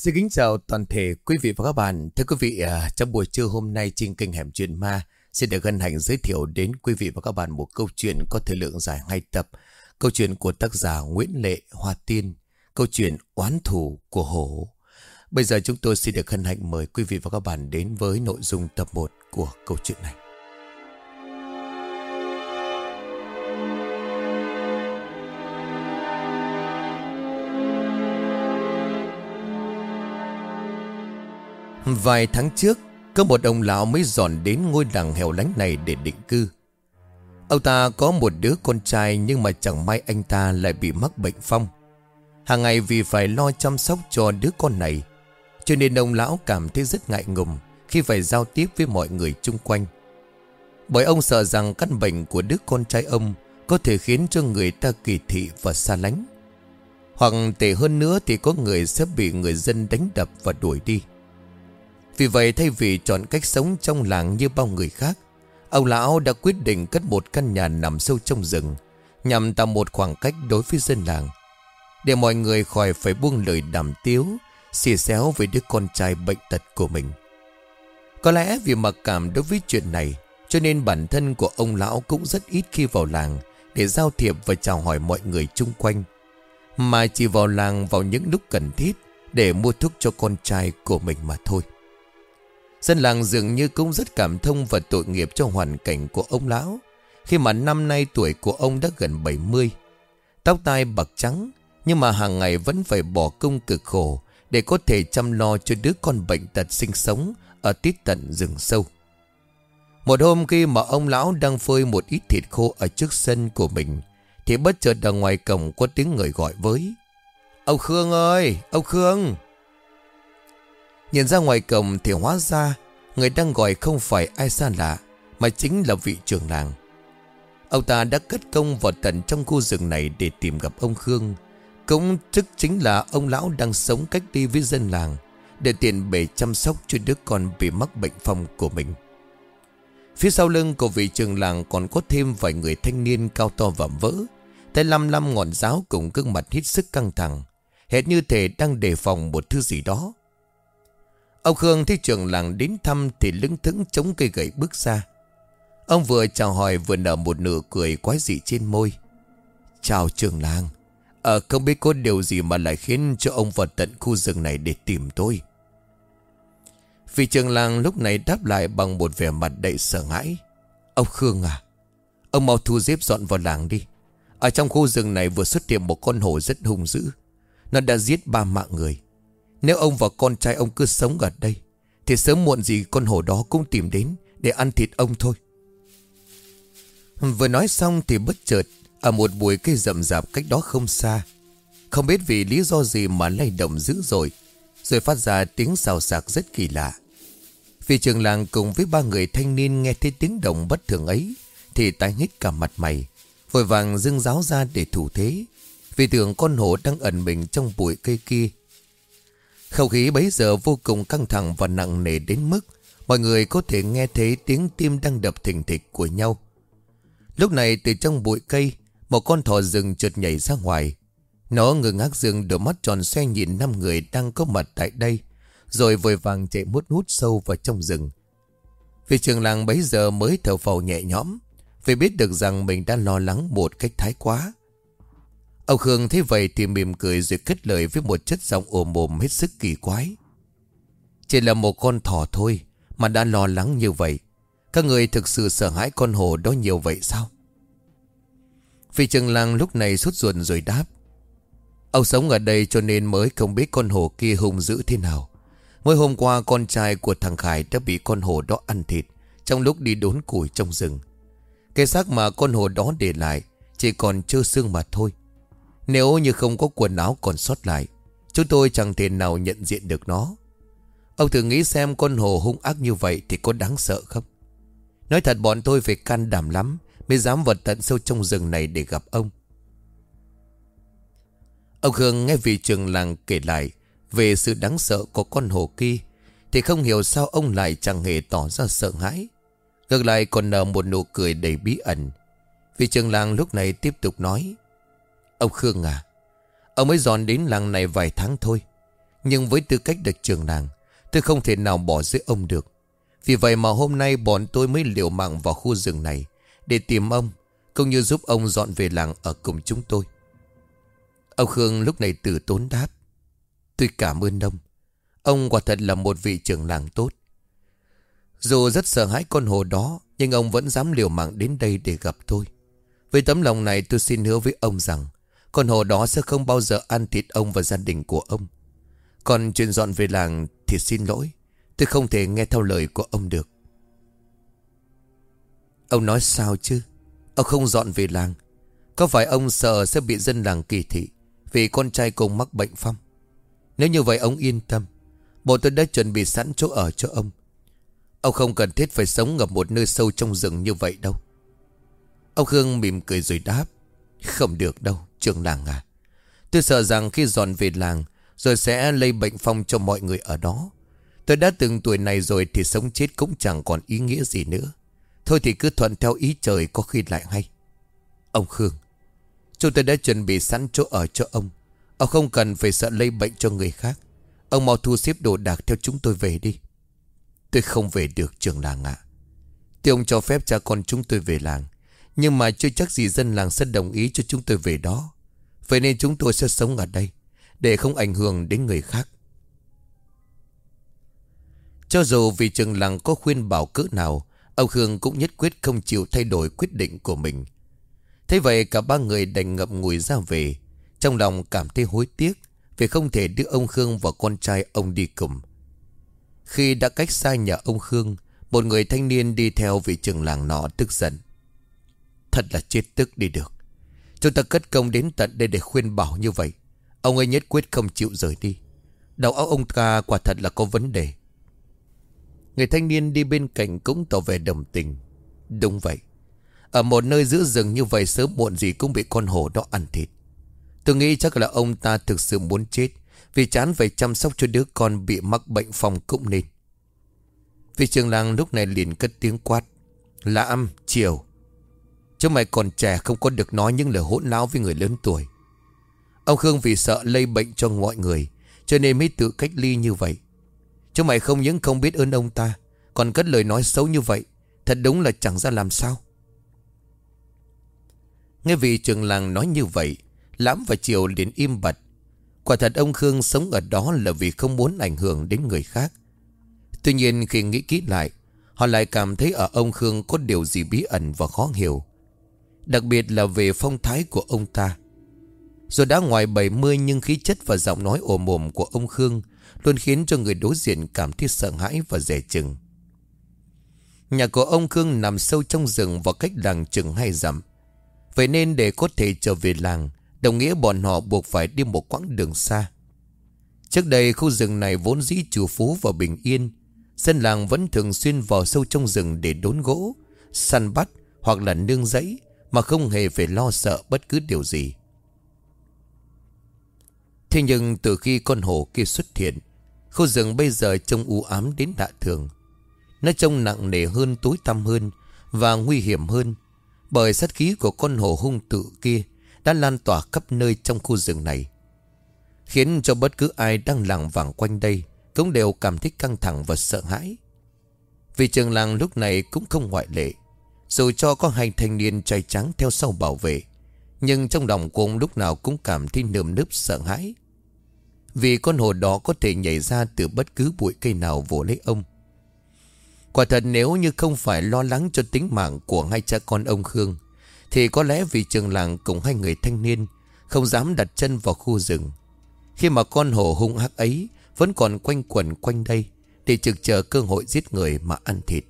Xin kính chào toàn thể quý vị và các bạn. Thưa quý vị, à, trong buổi trưa hôm nay trên kênh Hẻm Chuyện Ma xin được hân hạnh giới thiệu đến quý vị và các bạn một câu chuyện có thời lượng dài hai tập. Câu chuyện của tác giả Nguyễn Lệ Hoa Tiên, câu chuyện Oán Thủ của Hổ. Bây giờ chúng tôi xin được hân hạnh mời quý vị và các bạn đến với nội dung tập 1 của câu chuyện này. Vài tháng trước, có một ông lão mới dọn đến ngôi làng hẻo lánh này để định cư. Ông ta có một đứa con trai nhưng mà chẳng may anh ta lại bị mắc bệnh phong. Hàng ngày vì phải lo chăm sóc cho đứa con này, cho nên ông lão cảm thấy rất ngại ngùng khi phải giao tiếp với mọi người chung quanh. Bởi ông sợ rằng căn bệnh của đứa con trai ông có thể khiến cho người ta kỳ thị và xa lánh. Hoặc tệ hơn nữa thì có người sẽ bị người dân đánh đập và đuổi đi. Vì vậy, thay vì chọn cách sống trong làng như bao người khác, Ông lão đã quyết định cất một căn nhà nằm sâu trong rừng, Nhằm tạo một khoảng cách đối với dân làng, Để mọi người khỏi phải buông lời đàm tiếu, Xì xéo với đứa con trai bệnh tật của mình. Có lẽ vì mặc cảm đối với chuyện này, Cho nên bản thân của ông lão cũng rất ít khi vào làng Để giao thiệp và chào hỏi mọi người chung quanh, Mà chỉ vào làng vào những lúc cần thiết Để mua thuốc cho con trai của mình mà thôi. Dân làng dường như cũng rất cảm thông và tội nghiệp cho hoàn cảnh của ông lão. Khi mà năm nay tuổi của ông đã gần 70 Tóc tai bạc trắng Nhưng mà hàng ngày vẫn phải bỏ công cực khổ Để có thể chăm lo cho đứa con bệnh tật sinh sống Ở tít tận rừng sâu. Một hôm khi mà ông lão đang phơi một ít thịt khô ở trước sân của mình Thì bất chợt ở ngoài cổng có tiếng người gọi với. Ông Khương ơi, ông Khương! Nhìn ra ngoài cổng thì hóa ra Người đang gọi không phải ai xa lạ, Mà chính là vị trưởng làng. Ông ta đã cất công vào tận trong khu rừng này Để tìm gặp ông Khương. Cũng tức chính là ông lão đang sống cách đi với dân làng, Để tiện bề chăm sóc cho đứa con bị mắc bệnh phong của mình. Phía sau lưng của vị trưởng làng còn có thêm vài người thanh niên cao to vạm vỡ. Tay lăm lăm ngọn giáo cùng gương mặt hết sức căng thẳng. Hệt như thể đang đề phòng một thứ gì đó. Ông Khương thấy trưởng làng đến thăm thì lưng thững chống cây gậy bước ra. Ông vừa chào hỏi vừa nở một nụ cười quái dị trên môi. Chào trưởng làng. Ờ không biết có điều gì mà lại khiến cho ông vào tận khu rừng này để tìm tôi. Vị trưởng làng lúc này đáp lại bằng một vẻ mặt đầy sợ hãi. Ông Khương à, ông mau thu xếp dọn vào làng đi. Ở trong khu rừng này vừa xuất hiện một con hổ rất hung dữ. Nó đã giết ba mạng người. Nếu ông và con trai ông cứ sống ở đây, Thì sớm muộn gì con hổ đó cũng tìm đến Để ăn thịt ông thôi. Vừa nói xong thì bất chợt, Ở một bụi cây rậm rạp cách đó không xa, Không biết vì lý do gì mà lay động dữ dội, Rồi phát ra tiếng xào xạc rất kỳ lạ. Vì trường làng cùng với ba người thanh niên nghe thấy tiếng động bất thường ấy, Thì tái hít cả mặt mày, Vội vàng dưng giáo ra để thủ thế. Vì tưởng con hổ đang ẩn mình trong bụi cây kia không khí bấy giờ vô cùng căng thẳng và nặng nề đến mức mọi người có thể nghe thấy tiếng tim đang đập thình thịch của nhau. Lúc này từ trong bụi cây, một con thỏ rừng chợt nhảy ra ngoài. Nó ngừng ngác dương đôi mắt tròn xoe nhìn năm người đang có mặt tại đây, rồi vội vàng chạy mút hút sâu vào trong rừng. Vì trường làng bấy giờ mới thở phào nhẹ nhõm, vì biết được rằng mình đã lo lắng một cách thái quá. Ông Khương thấy vậy thì mỉm cười rồi kết lời với một chất giọng ồm ồm hết sức kỳ quái. Chỉ là một con thỏ thôi, mà đã lo lắng như vậy. Các người thực sự sợ hãi con hổ đó nhiều vậy sao? Phi Trừng Lăng lúc này sút ruột rồi đáp. Ông sống ở đây cho nên mới không biết con hổ kia hung dữ thế nào. Mới hôm qua con trai của thằng Khải đã bị con hổ đó ăn thịt, trong lúc đi đốn củi trong rừng. Cái xác mà con hổ đó để lại chỉ còn chưa xương mà thôi. Nếu như không có quần áo còn sót lại, Chúng tôi chẳng thể nào nhận diện được nó. Ông thử nghĩ xem con hồ hung ác như vậy Thì có đáng sợ không? Nói thật bọn tôi phải can đảm lắm Mới dám vật tận sâu trong rừng này để gặp ông. Ông Khương nghe vị trường làng kể lại Về sự đáng sợ của con hồ kia Thì không hiểu sao ông lại chẳng hề tỏ ra sợ hãi. Ngược lại còn nở một nụ cười đầy bí ẩn. Vị trường làng lúc này tiếp tục nói Ông Khương à Ông mới dọn đến làng này vài tháng thôi, Nhưng với tư cách được trường làng, Tôi không thể nào bỏ giữa ông được. Vì vậy mà hôm nay bọn tôi mới liều mạng vào khu rừng này Để tìm ông, Cũng như giúp ông dọn về làng ở cùng chúng tôi. Ông Khương lúc này từ tốn đáp, Tôi cảm ơn ông. Ông quả thật là một vị trưởng làng tốt. Dù rất sợ hãi con hồ đó, Nhưng ông vẫn dám liều mạng đến đây để gặp tôi. Với tấm lòng này tôi xin hứa với ông rằng con hồ đó sẽ không bao giờ ăn thịt ông và gia đình của ông. Còn chuyện dọn về làng thì xin lỗi, Tôi không thể nghe theo lời của ông được. Ông nói sao chứ? Ông không dọn về làng. Có phải ông sợ sẽ bị dân làng kỳ thị Vì con trai cùng mắc bệnh phong? Nếu như vậy ông yên tâm. Bộ tôi đã chuẩn bị sẵn chỗ ở cho ông. Ông không cần thiết phải sống ở một nơi sâu trong rừng như vậy đâu. Ông Khương mỉm cười rồi đáp, Không được đâu trường làng à. Tôi sợ rằng khi dọn về làng, Rồi sẽ lây bệnh phong cho mọi người ở đó. Tôi đã từng tuổi này rồi Thì sống chết cũng chẳng còn ý nghĩa gì nữa. Thôi thì cứ thuận theo ý trời Có khi lại hay. Ông Khương, Chúng tôi đã chuẩn bị sẵn chỗ ở cho ông. Ông không cần phải sợ lây bệnh cho người khác. Ông mau thu xếp đồ đạc theo chúng tôi về đi. Tôi không về được, trường làng ạ. Thì ông cho phép cha con chúng tôi về làng. Nhưng mà chưa chắc gì dân làng sẽ đồng ý cho chúng tôi về đó. Vậy nên chúng tôi sẽ sống ở đây, Để không ảnh hưởng đến người khác. Cho dù vì trường làng có khuyên bảo cỡ nào, Ông Khương cũng nhất quyết không chịu thay đổi quyết định của mình. Thế vậy cả ba người đành ngậm ngùi ra về. Trong lòng cảm thấy hối tiếc Vì không thể đưa ông Khương và con trai ông đi cùng. Khi đã cách xa nhà ông Khương, Một người thanh niên đi theo vị trường làng nọ tức giận. Thật là chết tức đi được. Chúng ta cất công đến tận đây để khuyên bảo như vậy. Ông ấy nhất quyết không chịu rời đi. Đầu óc ông ta quả thật là có vấn đề. Người thanh niên đi bên cạnh cũng tỏ vẻ đồng tình. Đúng vậy. Ở một nơi giữa rừng như vậy sớm muộn gì cũng bị con hổ đó ăn thịt. Tôi nghĩ chắc là ông ta thực sự muốn chết Vì chán phải chăm sóc cho đứa con bị mắc bệnh phòng cũng nên. Vị trường làng lúc này liền cất tiếng quát. Lãm, chiều Chứ mày còn trẻ không có được nói những lời hỗn láo với người lớn tuổi. Ông Khương vì sợ lây bệnh cho mọi người, Cho nên mới tự cách ly như vậy. Chứ mày không những không biết ơn ông ta, Còn cất lời nói xấu như vậy, Thật đúng là chẳng ra làm sao. Nghe vị trường làng nói như vậy, Lãm và Triều liền im bặt. Quả thật ông Khương sống ở đó là vì không muốn ảnh hưởng đến người khác. Tuy nhiên khi nghĩ kỹ lại, Họ lại cảm thấy ở ông Khương có điều gì bí ẩn và khó hiểu. Đặc biệt là về phong thái của ông ta. Rồi đã ngoài 70 nhưng khí chất và giọng nói ồm ồm của ông Khương Luôn khiến cho người đối diện cảm thấy sợ hãi và dè chừng. Nhà của ông Khương nằm sâu trong rừng và cách làng chừng hai dặm. Vậy nên để có thể trở về làng, Đồng nghĩa bọn họ buộc phải đi một quãng đường xa. Trước đây khu rừng này vốn dĩ chủ phú và bình yên, Dân làng vẫn thường xuyên vào sâu trong rừng để đốn gỗ, Săn bắt hoặc là nương rẫy mà không hề phải lo sợ bất cứ điều gì. Thế nhưng từ khi con hổ kia xuất hiện, Khu rừng bây giờ trông u ám đến lạ thường. Nó trông nặng nề hơn tối tăm hơn Và nguy hiểm hơn, Bởi sát khí của con hổ hung tự kia Đã lan tỏa khắp nơi trong khu rừng này, Khiến cho bất cứ ai đang làng vàng quanh đây Cũng đều cảm thấy căng thẳng và sợ hãi. Vì trường làng lúc này cũng không ngoại lệ dù cho có hai thanh niên trai trắng theo sau bảo vệ, Nhưng trong lòng của ông lúc nào cũng cảm thấy nơm nớp sợ hãi. Vì con hồ đó có thể nhảy ra từ bất cứ bụi cây nào vỗ lấy ông. Quả thật nếu như không phải lo lắng cho tính mạng của hai cha con ông Khương, Thì có lẽ vì trường làng cùng hai người thanh niên Không dám đặt chân vào khu rừng. Khi mà con hổ hung hắc ấy Vẫn còn quanh quẩn quanh đây để trực chờ cơ hội giết người mà ăn thịt.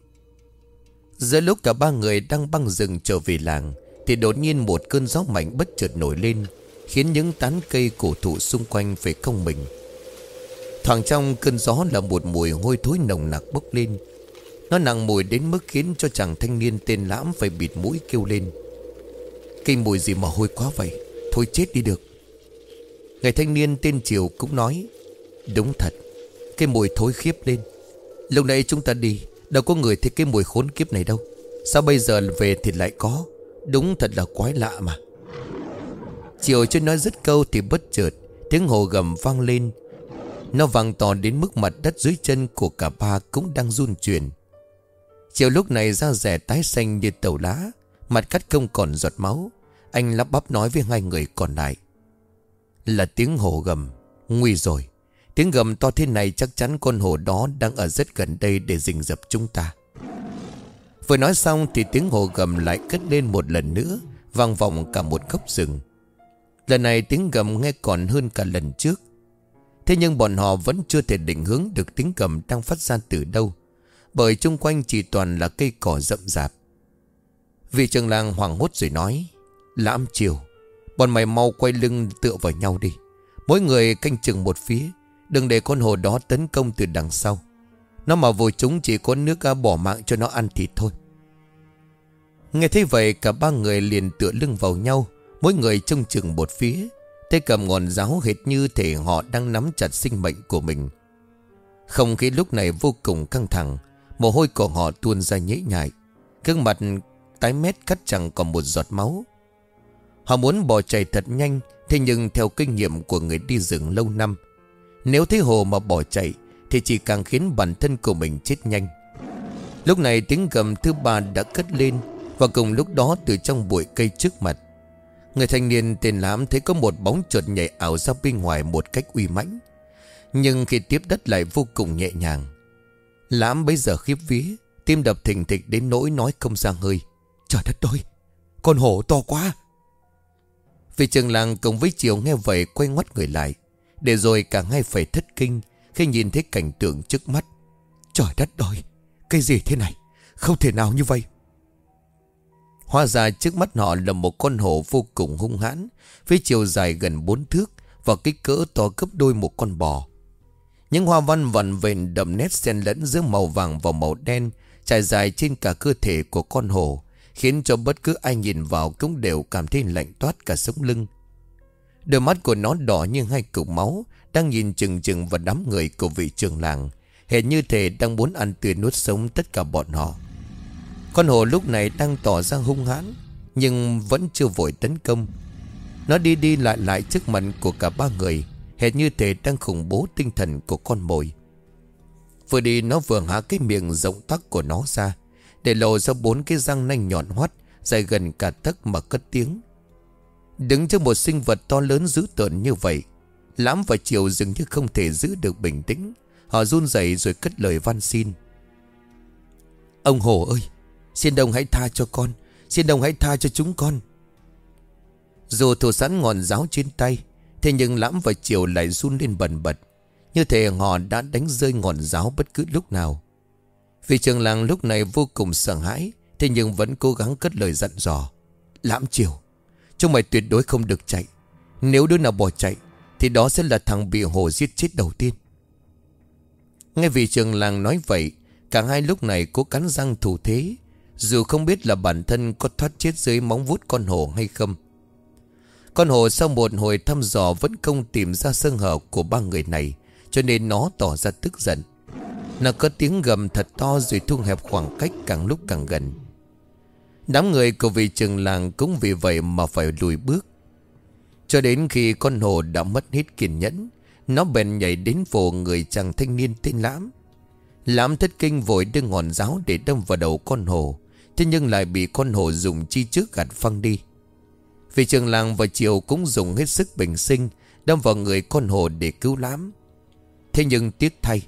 Giữa lúc cả ba người đang băng rừng trở về làng, Thì đột nhiên một cơn gió mạnh bất chợt nổi lên, Khiến những tán cây cổ thụ xung quanh phải cong mình. Thoảng trong cơn gió là một mùi hôi thối nồng nặc bốc lên. Nó nặng mùi đến mức khiến cho chàng thanh niên tên lãm phải bịt mũi kêu lên. Cây mùi gì mà hôi quá vậy? Thôi chết đi được. Người thanh niên tên Triều cũng nói, Đúng thật, Cái mùi thối khiếp lên. Lúc nãy chúng ta đi Đâu có người thích cái mùi khốn kiếp này đâu. Sao bây giờ về thì lại có? Đúng thật là quái lạ mà. Chiều chưa nói dứt câu thì bất chợt, Tiếng hồ gầm vang lên. Nó vang to đến mức mặt đất dưới chân của cả ba cũng đang run chuyển. Chiều lúc này da rẻ tái xanh như tàu lá, Mặt cắt không còn giọt máu. Anh lắp bắp nói với hai người còn lại. Là tiếng hồ gầm, Nguy rồi. Tiếng gầm to thế này chắc chắn con hổ đó đang ở rất gần đây để rình rập chúng ta. Vừa nói xong thì tiếng hổ gầm lại cất lên một lần nữa, Vang vọng cả một góc rừng. Lần này tiếng gầm nghe còn hơn cả lần trước. Thế nhưng bọn họ vẫn chưa thể định hướng được tiếng gầm đang phát ra từ đâu, Bởi chung quanh chỉ toàn là cây cỏ rậm rạp. Vị trường làng hoảng hốt rồi nói, Lãm chiều Bọn mày mau quay lưng tựa vào nhau đi. Mỗi người canh chừng một phía Đừng để con hồ đó tấn công từ đằng sau. Nó mà vô chúng chỉ có nước à, bỏ mạng cho nó ăn thịt thôi. Nghe thấy vậy, cả ba người liền tựa lưng vào nhau, Mỗi người trông chừng một phía. Tay cầm ngọn giáo hệt như thể họ đang nắm chặt sinh mệnh của mình. Không khí lúc này vô cùng căng thẳng, Mồ hôi của họ tuôn ra nhễ nhại. Gương mặt tái mét cắt chẳng còn một giọt máu. Họ muốn bỏ chạy thật nhanh, Thế nhưng theo kinh nghiệm của người đi rừng lâu năm nếu thấy hồ mà bỏ chạy, Thì chỉ càng khiến bản thân của mình chết nhanh. Lúc này tiếng gầm thứ ba đã cất lên, Và cùng lúc đó từ trong bụi cây trước mặt, Người thanh niên tên Lãm thấy có một bóng chuột nhảy ảo ra bên ngoài một cách uy mãnh. Nhưng khi tiếp đất lại vô cùng nhẹ nhàng, Lãm bây giờ khiếp vía, Tim đập thình thịch đến nỗi nói không ra hơi. Trời đất ơi, Con hổ to quá! Vị trường làng cùng với Triều nghe vậy quay ngoắt người lại. Để rồi cả hai phải thất kinh, Khi nhìn thấy cảnh tượng trước mắt. Trời đất ơi, Cái gì thế này? Không thể nào như vậy. Hóa ra trước mắt họ là một con hổ vô cùng hung hãn, Với chiều dài gần 4 thước Và kích cỡ to gấp đôi một con bò. Những hoa văn vằn vện đậm nét xen lẫn giữa màu vàng và màu đen Trải dài trên cả cơ thể của con hổ, Khiến cho bất cứ ai nhìn vào cũng đều cảm thấy lạnh toát cả sống lưng. Đôi mắt của nó đỏ như hai cục máu, Đang nhìn chừng chừng vào đám người của vị trường làng. Hệt như thể đang muốn ăn tươi nuốt sống tất cả bọn họ. Con hổ lúc này đang tỏ ra hung hãn, Nhưng vẫn chưa vội tấn công. Nó đi đi lại lại trước mặt của cả ba người, hệt như thể đang khủng bố tinh thần của con mồi. Vừa đi, nó vừa há cái miệng rộng tắc của nó ra, để lộ ra bốn cái răng nanh nhọn hoắt, Dài gần cả tấc mà cất tiếng. Đứng trước một sinh vật to lớn dữ tợn như vậy, Lãm và Triều dường như không thể giữ được bình tĩnh. Họ run rẩy rồi cất lời van xin. Ông Hồ ơi, Xin đồng hãy tha cho con, Xin đồng hãy tha cho chúng con. Dù thủ sẵn ngọn giáo trên tay, Thế nhưng Lãm và Triều lại run lên bần bật. Như thể họ đã đánh rơi ngọn giáo bất cứ lúc nào. Vị trường làng lúc này vô cùng sợ hãi, Thế nhưng vẫn cố gắng cất lời dặn dò. Lãm triều Chúng mày tuyệt đối không được chạy. Nếu đứa nào bỏ chạy, Thì đó sẽ là thằng bị hồ giết chết đầu tiên. Nghe vị trường làng nói vậy, Cả hai lúc này cố cắn răng thủ thế, Dù không biết là bản thân có thoát chết dưới móng vuốt con hồ hay không. Con hồ sau một hồi thăm dò vẫn không tìm ra sơ hở của ba người này, Cho nên nó tỏ ra tức giận. Nó có tiếng gầm thật to rồi thu hẹp khoảng cách càng lúc càng gần. Đám người của vị trường làng cũng vì vậy mà phải lùi bước. Cho đến khi con hồ đã mất hết kiên nhẫn, Nó bèn nhảy đến vồ người chàng thanh niên tên Lãm. Lãm thất kinh vội đưa ngọn giáo để đâm vào đầu con hồ, Thế nhưng lại bị con hồ dùng chi trước gạt phăng đi. Vị trường làng và chiều cũng dùng hết sức bình sinh, Đâm vào người con hồ để cứu Lãm. Thế nhưng tiếc thay,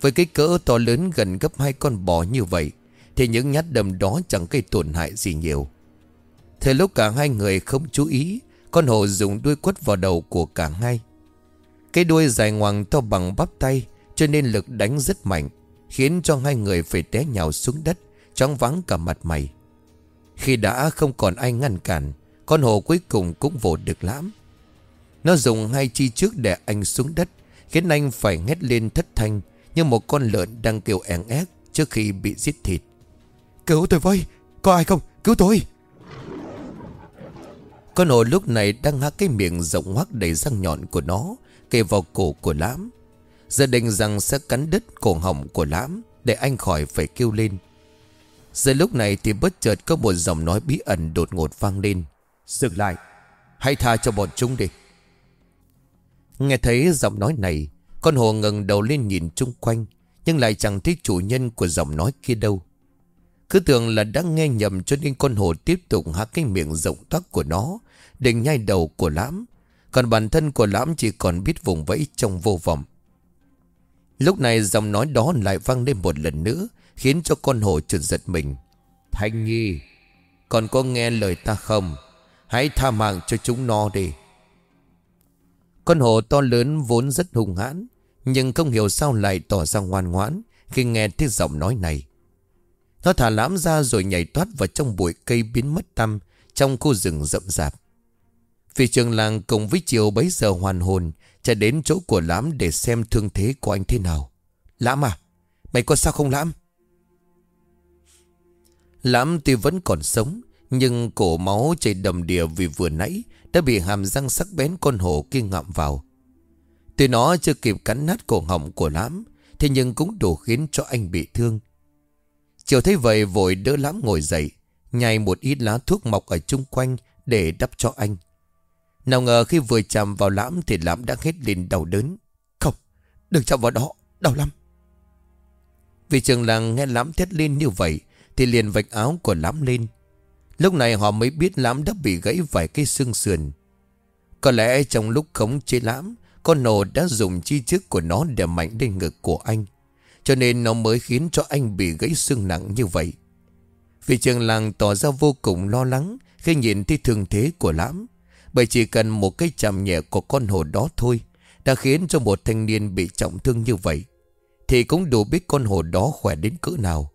với cái cỡ to lớn gần gấp hai con bò như vậy thì những nhát đâm đó chẳng gây tổn hại gì nhiều. Thời lúc cả hai người không chú ý, Con hổ dùng đuôi quất vào đầu của cả hai. Cái đuôi dài ngoằng to bằng bắp tay, Cho nên lực đánh rất mạnh, Khiến cho hai người phải té nhào xuống đất Chóng vắng cả mặt mày. Khi đã không còn ai ngăn cản, Con hổ cuối cùng cũng vồ được lãm. Nó dùng hai chi trước để anh xuống đất, Khiến anh phải ngét lên thất thanh như một con lợn đang kêu ẻn ép Trước khi bị giết thịt. Cứu tôi với. Có ai không? Cứu tôi. Con hổ lúc này đang há cái miệng rộng hoác đầy răng nhọn của nó, Kề vào cổ của lãm. Giờ định rằng sẽ cắn đứt cổ họng của lãm Để anh khỏi phải kêu lên. Giờ lúc này thì bất chợt có một giọng nói bí ẩn đột ngột vang lên. Dừng lại. Hãy tha cho bọn chúng đi. Nghe thấy giọng nói này, Con hồ ngẩng đầu lên nhìn chung quanh, Nhưng lại chẳng thấy chủ nhân của giọng nói kia đâu. Cứ tưởng là đã nghe nhầm cho nên con hồ tiếp tục há cái miệng rộng toác của nó, Để nhai đầu của lãm. Còn bản thân của lãm chỉ còn biết vùng vẫy trong vô vọng. Lúc này giọng nói đó lại vang lên một lần nữa, Khiến cho con hồ trượt giật mình. Thanh Nhi, Còn có nghe lời ta không? Hãy tha mạng cho chúng nó đi. Con hồ to lớn vốn rất hung hãn, Nhưng không hiểu sao lại tỏ ra ngoan ngoãn Khi nghe thấy giọng nói này. Nó thả lãm ra rồi nhảy toát vào trong bụi cây biến mất tăm, Trong khu rừng rậm rạp. Vì trường làng cùng với chiều bấy giờ hoàn hồn, Chạy đến chỗ của lãm để xem thương thế của anh thế nào. Lãm à Mày có sao không lãm? Lãm tuy vẫn còn sống, Nhưng cổ máu chảy đầm đìa vì vừa nãy Đã bị hàm răng sắc bén con hổ kia ngậm vào. Tuy nó chưa kịp cắn nát cổ họng của Lãm, Thế nhưng cũng đủ khiến cho anh bị thương. Chiều thấy vậy vội đỡ Lãm ngồi dậy Nhai một ít lá thuốc mọc ở chung quanh Để đắp cho anh. Nào ngờ khi vừa chạm vào Lãm Thì Lãm đã hết lên đau đớn. Không, đừng chạm vào đó, đau lắm. Vì trường làng nghe Lãm thét lên như vậy thì liền vạch áo của lãm lên. Lúc này họ mới biết lãm đã bị gãy vài cái xương sườn. Có lẽ trong lúc khống chế lãm Con nổ đã dùng chi trước của nó để mạnh lên ngực của anh. Cho nên nó mới khiến cho anh bị gãy xương nặng như vậy. Vì trường làng tỏ ra vô cùng lo lắng Khi nhìn thấy thương thế của lãm. Bởi chỉ cần một cái chạm nhẹ của con hồ đó thôi, Đã khiến cho một thanh niên bị trọng thương như vậy, Thì cũng đủ biết con hồ đó khỏe đến cỡ nào.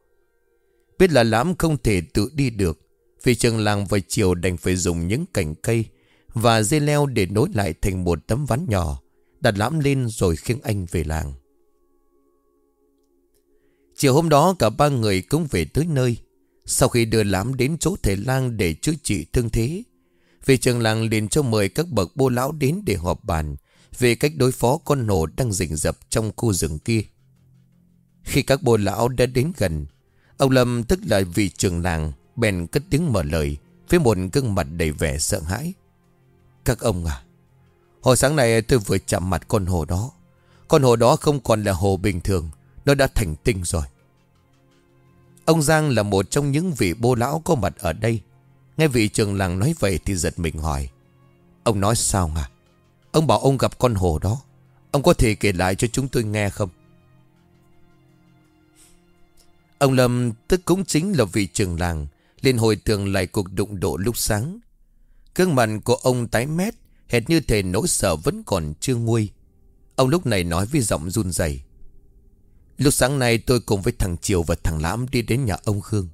Biết là lãm không thể tự đi được, Vì trường làng vào chiều đành phải dùng những cành cây Và dây leo để nối lại thành một tấm ván nhỏ, Đặt lãm lên rồi khiêng anh về làng. Chiều hôm đó cả ba người cũng về tới nơi. Sau khi đưa lãm đến chỗ thầy lang để chữa trị thương thế Vì trường làng liền cho mời các bậc bô lão đến để họp bàn Về cách đối phó con nổ đang rình rập trong khu rừng kia. Khi các bô lão đã đến gần, Ông Lâm tức là vị trưởng làng, Bèn cất tiếng mở lời Với một gương mặt đầy vẻ sợ hãi. Các ông à Hồi sáng nay tôi vừa chạm mặt con hồ đó. Con hồ đó không còn là hồ bình thường, Nó đã thành tinh rồi. Ông Giang là một trong những vị bô lão có mặt ở đây. Nghe vị trường làng nói vậy thì giật mình hỏi, Ông nói sao à Ông bảo ông gặp con hồ đó. Ông có thể kể lại cho chúng tôi nghe không? Ông Lâm tức cũng chính là vị trường làng, liền hồi tưởng lại cuộc đụng độ lúc sáng. Cương mặt của ông tái mét, Hệt như thể nỗi sợ vẫn còn chưa nguôi. Ông lúc này nói với giọng run rẩy Lúc sáng nay tôi cùng với thằng Triều và thằng Lãm đi đến nhà ông Khương,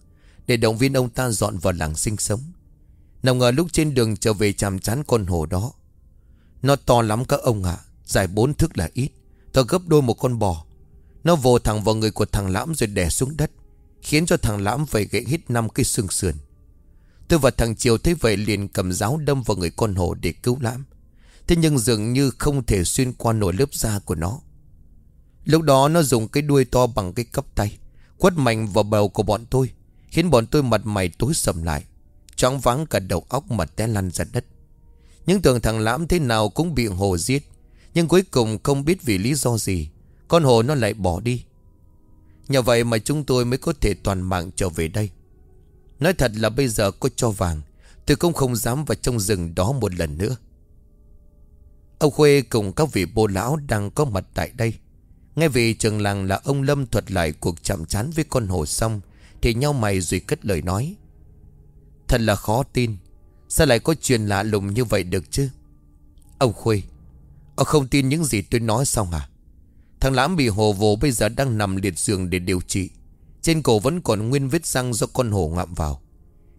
Để động viên ông ta dọn vào làng sinh sống. Nào ngờ lúc trên đường trở về chàm chán con hồ đó. Nó to lắm các ông ạ, Dài bốn thước là ít Tôi gấp đôi một con bò. Nó vồ thẳng vào người của thằng Lãm rồi đè xuống đất, Khiến cho thằng Lãm phải gãy hít năm cái xương sườn. Tôi và thằng Triều thấy vậy liền cầm giáo đâm vào người con hổ để cứu Lãm. Thế nhưng dường như không thể xuyên qua nổi lớp da của nó. Lúc đó nó dùng cái đuôi to bằng cái cắp tay, Quất mạnh vào bầu của bọn tôi, Khiến bọn tôi mặt mày tối sầm lại, Choáng vắng cả đầu óc mà té lăn ra đất. Những tưởng thằng Lãm thế nào cũng bị hồ giết, Nhưng cuối cùng không biết vì lý do gì, Con hồ nó lại bỏ đi. Nhờ vậy mà chúng tôi mới có thể toàn mạng trở về đây. Nói thật là bây giờ có cho vàng, Tôi cũng không dám vào trong rừng đó một lần nữa. Ông Khuê cùng các vị bô lão đang có mặt tại đây nghe về trường làng là ông Lâm thuật lại cuộc chạm chán với con hồ xong Thì nhau mày rồi cất lời nói. Thật là khó tin, Sao lại có chuyện lạ lùng như vậy được chứ? Ông Khuê, Ông không tin những gì tôi nói xong à? Thằng Lãm bị hồ vồ bây giờ đang nằm liệt giường để điều trị. Trên cổ vẫn còn nguyên vết răng do con hổ ngạm vào.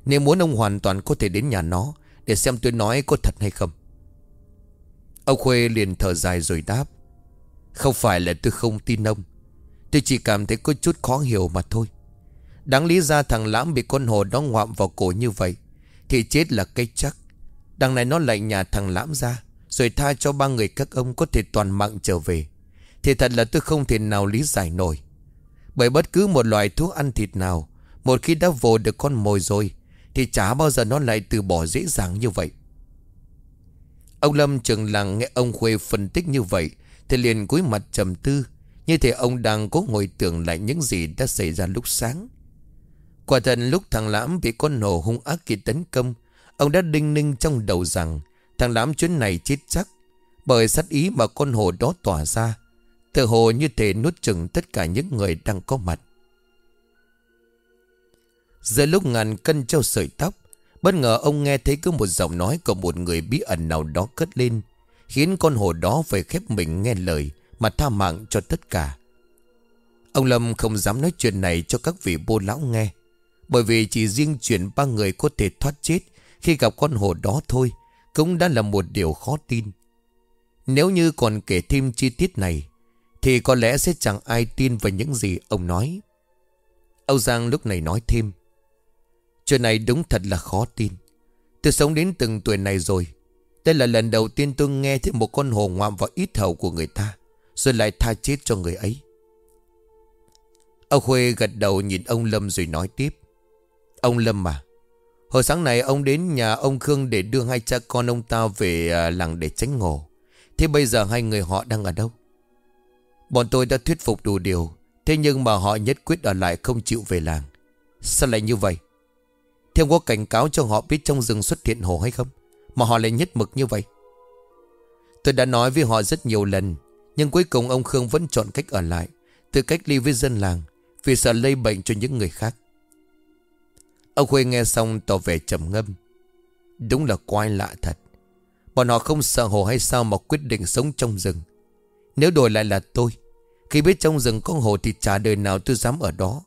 Nếu muốn ông hoàn toàn có thể đến nhà nó, Để xem tôi nói có thật hay không. Ông Khuê liền thở dài rồi đáp. Không phải là tôi không tin ông. Tôi chỉ cảm thấy có chút khó hiểu mà thôi. Đáng lý ra thằng Lãm bị con hồ đó ngoạm vào cổ như vậy, Thì chết là cây chắc. Đằng này nó lại nhà thằng Lãm ra, Rồi tha cho ba người các ông có thể toàn mạng trở về. Thì thật là tôi không thể nào lý giải nổi. Bởi bất cứ một loài thuốc ăn thịt nào, Một khi đã vồ được con mồi rồi, Thì chả bao giờ nó lại từ bỏ dễ dàng như vậy. Ông Lâm trường làng nghe ông Khuê phân tích như vậy thì liền cúi mặt trầm tư, Như thể ông đang cố ngồi tưởng lại những gì đã xảy ra lúc sáng. Quả thật lúc thằng Lãm bị con nổ hung ác kia tấn công, Ông đã đinh ninh trong đầu rằng Thằng Lãm chuyến này chết chắc, Bởi sát ý mà con hồ đó tỏa ra Tự hồ như thể nuốt chừng tất cả những người đang có mặt. Giữa lúc ngàn cân treo sợi tóc, Bất ngờ ông nghe thấy cứ một giọng nói của một người bí ẩn nào đó cất lên. Khiến con hổ đó phải khép mình nghe lời Mà tha mạng cho tất cả. Ông Lâm không dám nói chuyện này cho các vị bô lão nghe, Bởi vì chỉ riêng chuyện ba người có thể thoát chết Khi gặp con hổ đó thôi Cũng đã là một điều khó tin. Nếu như còn kể thêm chi tiết này, Thì có lẽ sẽ chẳng ai tin vào những gì ông nói. Âu Giang lúc này nói thêm, Chuyện này đúng thật là khó tin. Tôi sống đến từng tuổi này rồi đây là lần đầu tiên tôi nghe thấy một con hồ ngoạm vào ít hầu của người ta, Rồi lại tha chết cho người ấy. Ông Khuê gật đầu nhìn ông Lâm rồi nói tiếp. Ông Lâm mà Hồi sáng này ông đến nhà ông Khương để đưa hai cha con ông ta về à, làng để tránh ngộ. Thế bây giờ hai người họ đang ở đâu? Bọn tôi đã thuyết phục đủ điều, Thế nhưng mà họ nhất quyết ở lại không chịu về làng. Sao lại như vậy? Thế có cảnh cáo cho họ biết trong rừng xuất hiện hồ hay không? Mà họ lại nhất mực như vậy. Tôi đã nói với họ rất nhiều lần, Nhưng cuối cùng ông Khương vẫn chọn cách ở lại Tự cách ly với dân làng, Vì sợ lây bệnh cho những người khác. Ông Khuê nghe xong tỏ vẻ trầm ngâm. Đúng là quái lạ thật. Bọn họ không sợ hồ hay sao mà quyết định sống trong rừng. Nếu đổi lại là tôi, Khi biết trong rừng có hồ thì chả đời nào tôi dám ở đó.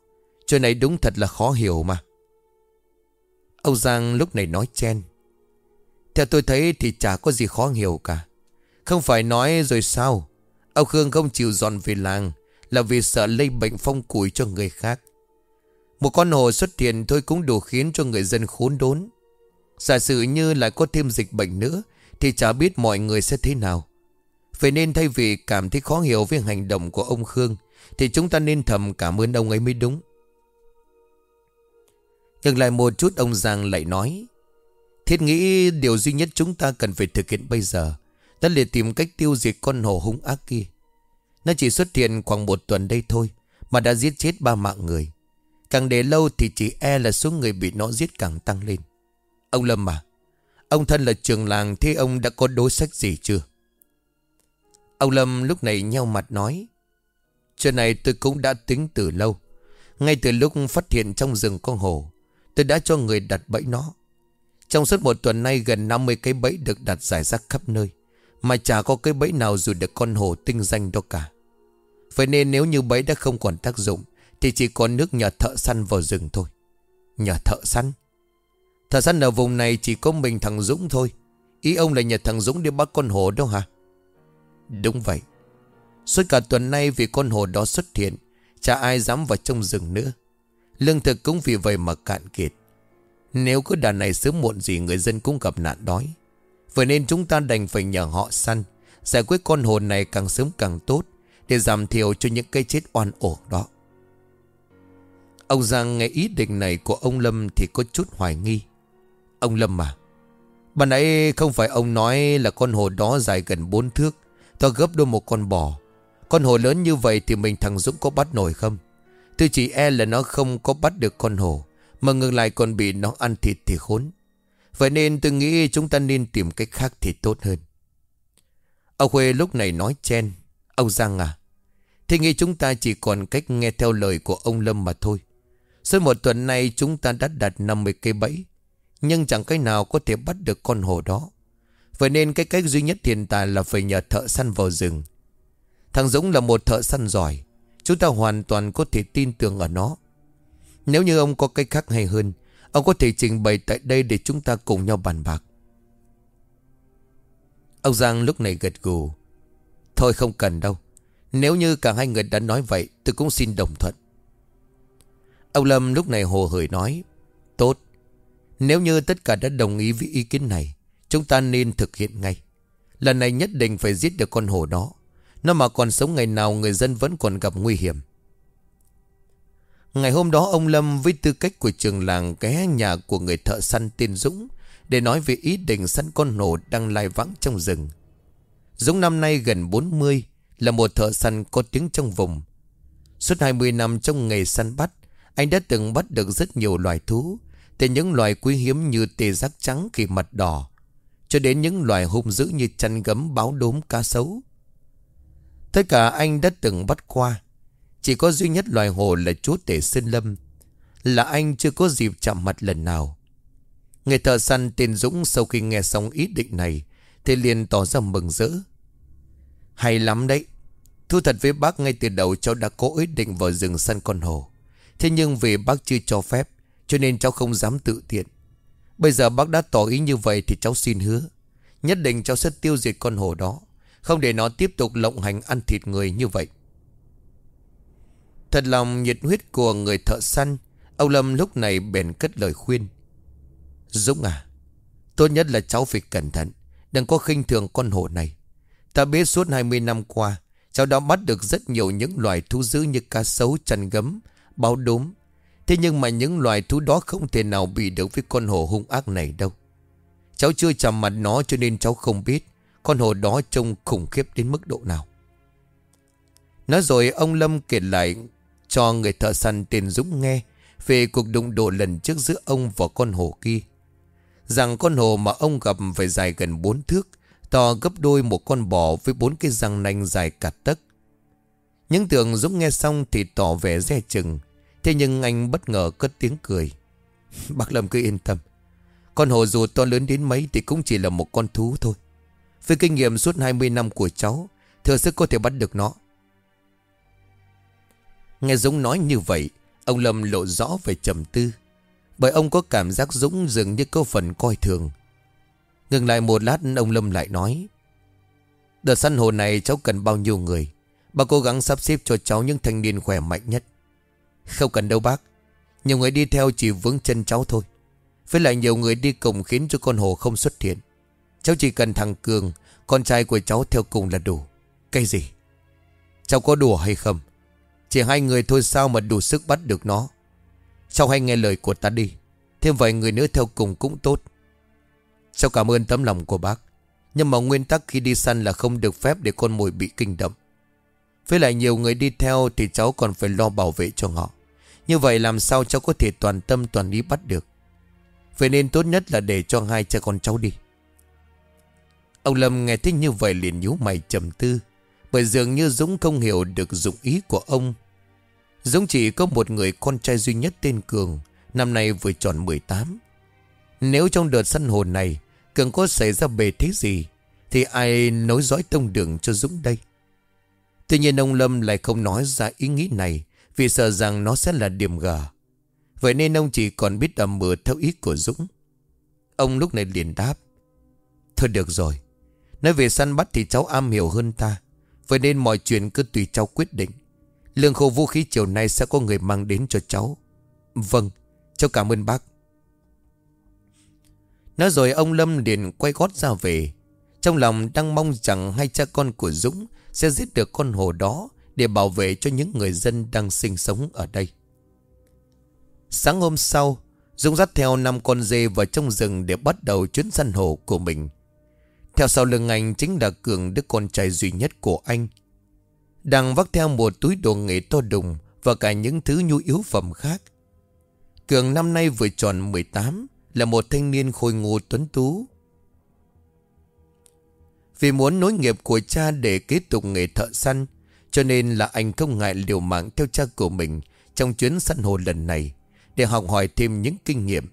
Chuyện này đúng thật là khó hiểu mà. Âu Giang lúc này nói chen. Theo tôi thấy thì chả có gì khó hiểu cả. Không phải nói rồi sao? Ông Khương không chịu dọn về làng Là vì sợ lây bệnh phong củi cho người khác. Một con hồ xuất hiện thôi cũng đủ khiến cho người dân khốn đốn. Giả sử như lại có thêm dịch bệnh nữa, Thì chả biết mọi người sẽ thế nào. Vậy nên thay vì cảm thấy khó hiểu với hành động của ông Khương, Thì chúng ta nên thầm cảm ơn ông ấy mới đúng. Ngừng lại một chút, ông Giang lại nói. Thiết nghĩ điều duy nhất chúng ta cần phải thực hiện bây giờ, Đó là tìm cách tiêu diệt con hổ hung ác kia. Nó chỉ xuất hiện khoảng một tuần đây thôi, Mà đã giết chết ba mạng người. Càng để lâu thì chỉ e là số người bị nó giết càng tăng lên. Ông Lâm à Ông thân là trường làng, Thế ông đã có đối sách gì chưa? Ông Lâm lúc này nhau mặt nói, Chuyện này tôi cũng đã tính từ lâu. Ngay từ lúc phát hiện trong rừng con hổ, Tôi đã cho người đặt bẫy nó. Trong suốt một tuần nay, gần 50 cái bẫy được đặt giải rác khắp nơi, Mà chả có cái bẫy nào dù được con hổ tinh danh đó cả. Vậy nên nếu như bẫy đã không còn tác dụng, Thì chỉ còn nước nhờ thợ săn vào rừng thôi. Nhờ thợ săn? Thợ săn ở vùng này chỉ có mình thằng Dũng thôi. Ý ông là nhờ thằng Dũng đi bắt con hổ đâu hả? Đúng vậy. Suốt cả tuần nay vì con hổ đó xuất hiện, Chả ai dám vào trong rừng nữa. Lương thực cũng vì vậy mà cạn kiệt. Nếu cứ đàn này sớm muộn gì người dân cũng gặp nạn đói. Vậy nên chúng ta đành phải nhờ họ săn, Giải quyết con hồn này càng sớm càng tốt, Để giảm thiểu cho những cây chết oan ổn đó. Ông Giang nghe ý định này của ông Lâm thì có chút hoài nghi. Ông Lâm à Bà nãy không phải ông nói là con hồ đó dài gần 4 thước, To gấp đôi một con bò. Con hồ lớn như vậy thì mình thằng Dũng có bắt nổi không? Tôi chỉ e là nó không có bắt được con hổ. Mà ngược lại còn bị nó ăn thịt thì khốn. Vậy nên tôi nghĩ chúng ta nên tìm cách khác thì tốt hơn. Ông Khuê lúc này nói chen, Ông Giang à thì nghĩ chúng ta chỉ còn cách nghe theo lời của ông Lâm mà thôi. Suốt một tuần nay chúng ta đã đặt 50 cây bẫy, Nhưng chẳng cách nào có thể bắt được con hổ đó. Vậy nên cái cách duy nhất hiện tại là phải nhờ thợ săn vào rừng. Thằng Dũng là một thợ săn giỏi, Chúng ta hoàn toàn có thể tin tưởng ở nó. Nếu như ông có cách khác hay hơn, Ông có thể trình bày tại đây để chúng ta cùng nhau bàn bạc. Ông Giang lúc này gật gù. Thôi không cần đâu. Nếu như cả hai người đã nói vậy, Tôi cũng xin đồng thuận. Ông Lâm lúc này hồ hởi nói, Tốt. Nếu như tất cả đã đồng ý với ý kiến này, Chúng ta nên thực hiện ngay. Lần này nhất định phải giết được con hổ đó. Nó mà còn sống ngày nào người dân vẫn còn gặp nguy hiểm. Ngày hôm đó ông Lâm với tư cách của trường làng ghé nhà của người thợ săn tên Dũng Để nói về ý định săn con nổ đang lai vãng trong rừng. Dũng năm nay gần 40 Là một thợ săn có tiếng trong vùng. Suốt 20 năm trong nghề săn bắt, Anh đã từng bắt được rất nhiều loài thú, Từ những loài quý hiếm như tê giác trắng khi mặt đỏ, Cho đến những loài hung dữ như chăn gấm báo đốm cá sấu. Tất cả anh đã từng bắt qua. Chỉ có duy nhất loài hồ là chúa tể sơn lâm. Là anh chưa có dịp chạm mặt lần nào. Người thợ săn tên Dũng sau khi nghe xong ý định này, Thì liền tỏ ra mừng rỡ. Hay lắm đấy. Thu thật với bác ngay từ đầu cháu đã có ý định vào rừng săn con hồ. Thế nhưng vì bác chưa cho phép, Cho nên cháu không dám tự tiện. Bây giờ bác đã tỏ ý như vậy thì cháu xin hứa, Nhất định cháu sẽ tiêu diệt con hồ đó, Không để nó tiếp tục lộng hành ăn thịt người như vậy. Thật lòng nhiệt huyết của người thợ săn Ông Lâm lúc này bèn cất lời khuyên Dũng à Tốt nhất là cháu phải cẩn thận Đừng có khinh thường con hổ này Ta biết suốt 20 năm qua Cháu đã bắt được rất nhiều những loài thú dữ như cá sấu, chăn gấm, báo đốm. Thế nhưng mà những loài thú đó không thể nào bị được với con hổ hung ác này đâu. Cháu chưa chạm mặt nó cho nên cháu không biết con hổ đó trông khủng khiếp đến mức độ nào. Nói rồi ông Lâm kể lại cho người thợ săn tên Dũng nghe về cuộc đụng độ lần trước giữa ông và con hổ kia. Rằng con hổ mà ông gặp phải dài gần 4 thước To gấp đôi một con bò với bốn cái răng nanh dài cả tấc. Những tưởng Dũng nghe xong thì tỏ vẻ dè chừng. Thế nhưng anh bất ngờ cất tiếng cười. Bác Lâm cứ yên tâm. Con hổ dù to lớn đến mấy thì cũng chỉ là một con thú thôi. Với kinh nghiệm suốt 20 năm của cháu, thừa sức có thể bắt được nó. Nghe Dũng nói như vậy, ông Lâm lộ rõ về trầm tư. Bởi ông có cảm giác Dũng dường như có phần coi thường. Ngừng lại một lát ông Lâm lại nói Đợt săn hồ này cháu cần bao nhiêu người? Bà cố gắng sắp xếp cho cháu những thanh niên khỏe mạnh nhất. Không cần đâu bác. Nhiều người đi theo chỉ vướng chân cháu thôi. Với lại nhiều người đi cùng khiến cho con hồ không xuất hiện. Cháu chỉ cần thằng Cường Con trai của cháu theo cùng là đủ. Cái gì? Cháu có đùa hay không? Chỉ hai người thôi sao mà đủ sức bắt được nó? Sau hay nghe lời của ta đi? Thêm vài người nữa theo cùng cũng tốt. Cháu cảm ơn tấm lòng của bác. Nhưng mà nguyên tắc khi đi săn là không được phép để con mồi bị kinh động. Với lại nhiều người đi theo thì cháu còn phải lo bảo vệ cho họ. Như vậy làm sao cháu có thể toàn tâm toàn ý bắt được? Vậy nên tốt nhất là để cho hai cha con cháu đi. Ông Lâm nghe thích như vậy liền nhíu mày trầm tư. Bởi dường như Dũng không hiểu được dụng ý của ông. Dũng chỉ có một người con trai duy nhất tên Cường, Năm nay vừa tròn 18 nếu trong đợt săn hồn này, Cường có xảy ra bề thế gì, Thì ai nối dõi tông đường cho Dũng đây? Tuy nhiên ông Lâm lại không nói ra ý nghĩ này, Vì sợ rằng nó sẽ là điểm gà. Vậy nên ông chỉ còn biết đầm mưa theo ý của Dũng. Ông lúc này liền đáp, Thôi được rồi. Nói về săn bắt thì cháu am hiểu hơn ta. Vậy nên mọi chuyện cứ tùy cháu quyết định. Lương khô vũ khí chiều nay sẽ có người mang đến cho cháu. Vâng Cháu cảm ơn bác. Nói rồi ông Lâm liền quay gót ra về. Trong lòng đang mong rằng hai cha con của Dũng Sẽ giết được con hồ đó Để bảo vệ cho những người dân đang sinh sống ở đây. Sáng hôm sau, Dũng dắt theo năm con dê vào trong rừng Để bắt đầu chuyến săn hồ của mình. Theo sau lưng anh chính là Cường đứa con trai duy nhất của anh Đang vác theo một túi đồ nghề to đùng Và cả những thứ nhu yếu phẩm khác Cường năm nay vừa tròn 18 là một thanh niên khôi ngô tuấn tú. Vì muốn nối nghiệp của cha để kế tục nghề thợ săn, cho nên là anh không ngại liều mạng theo cha của mình trong chuyến săn hồ lần này để học hỏi thêm những kinh nghiệm.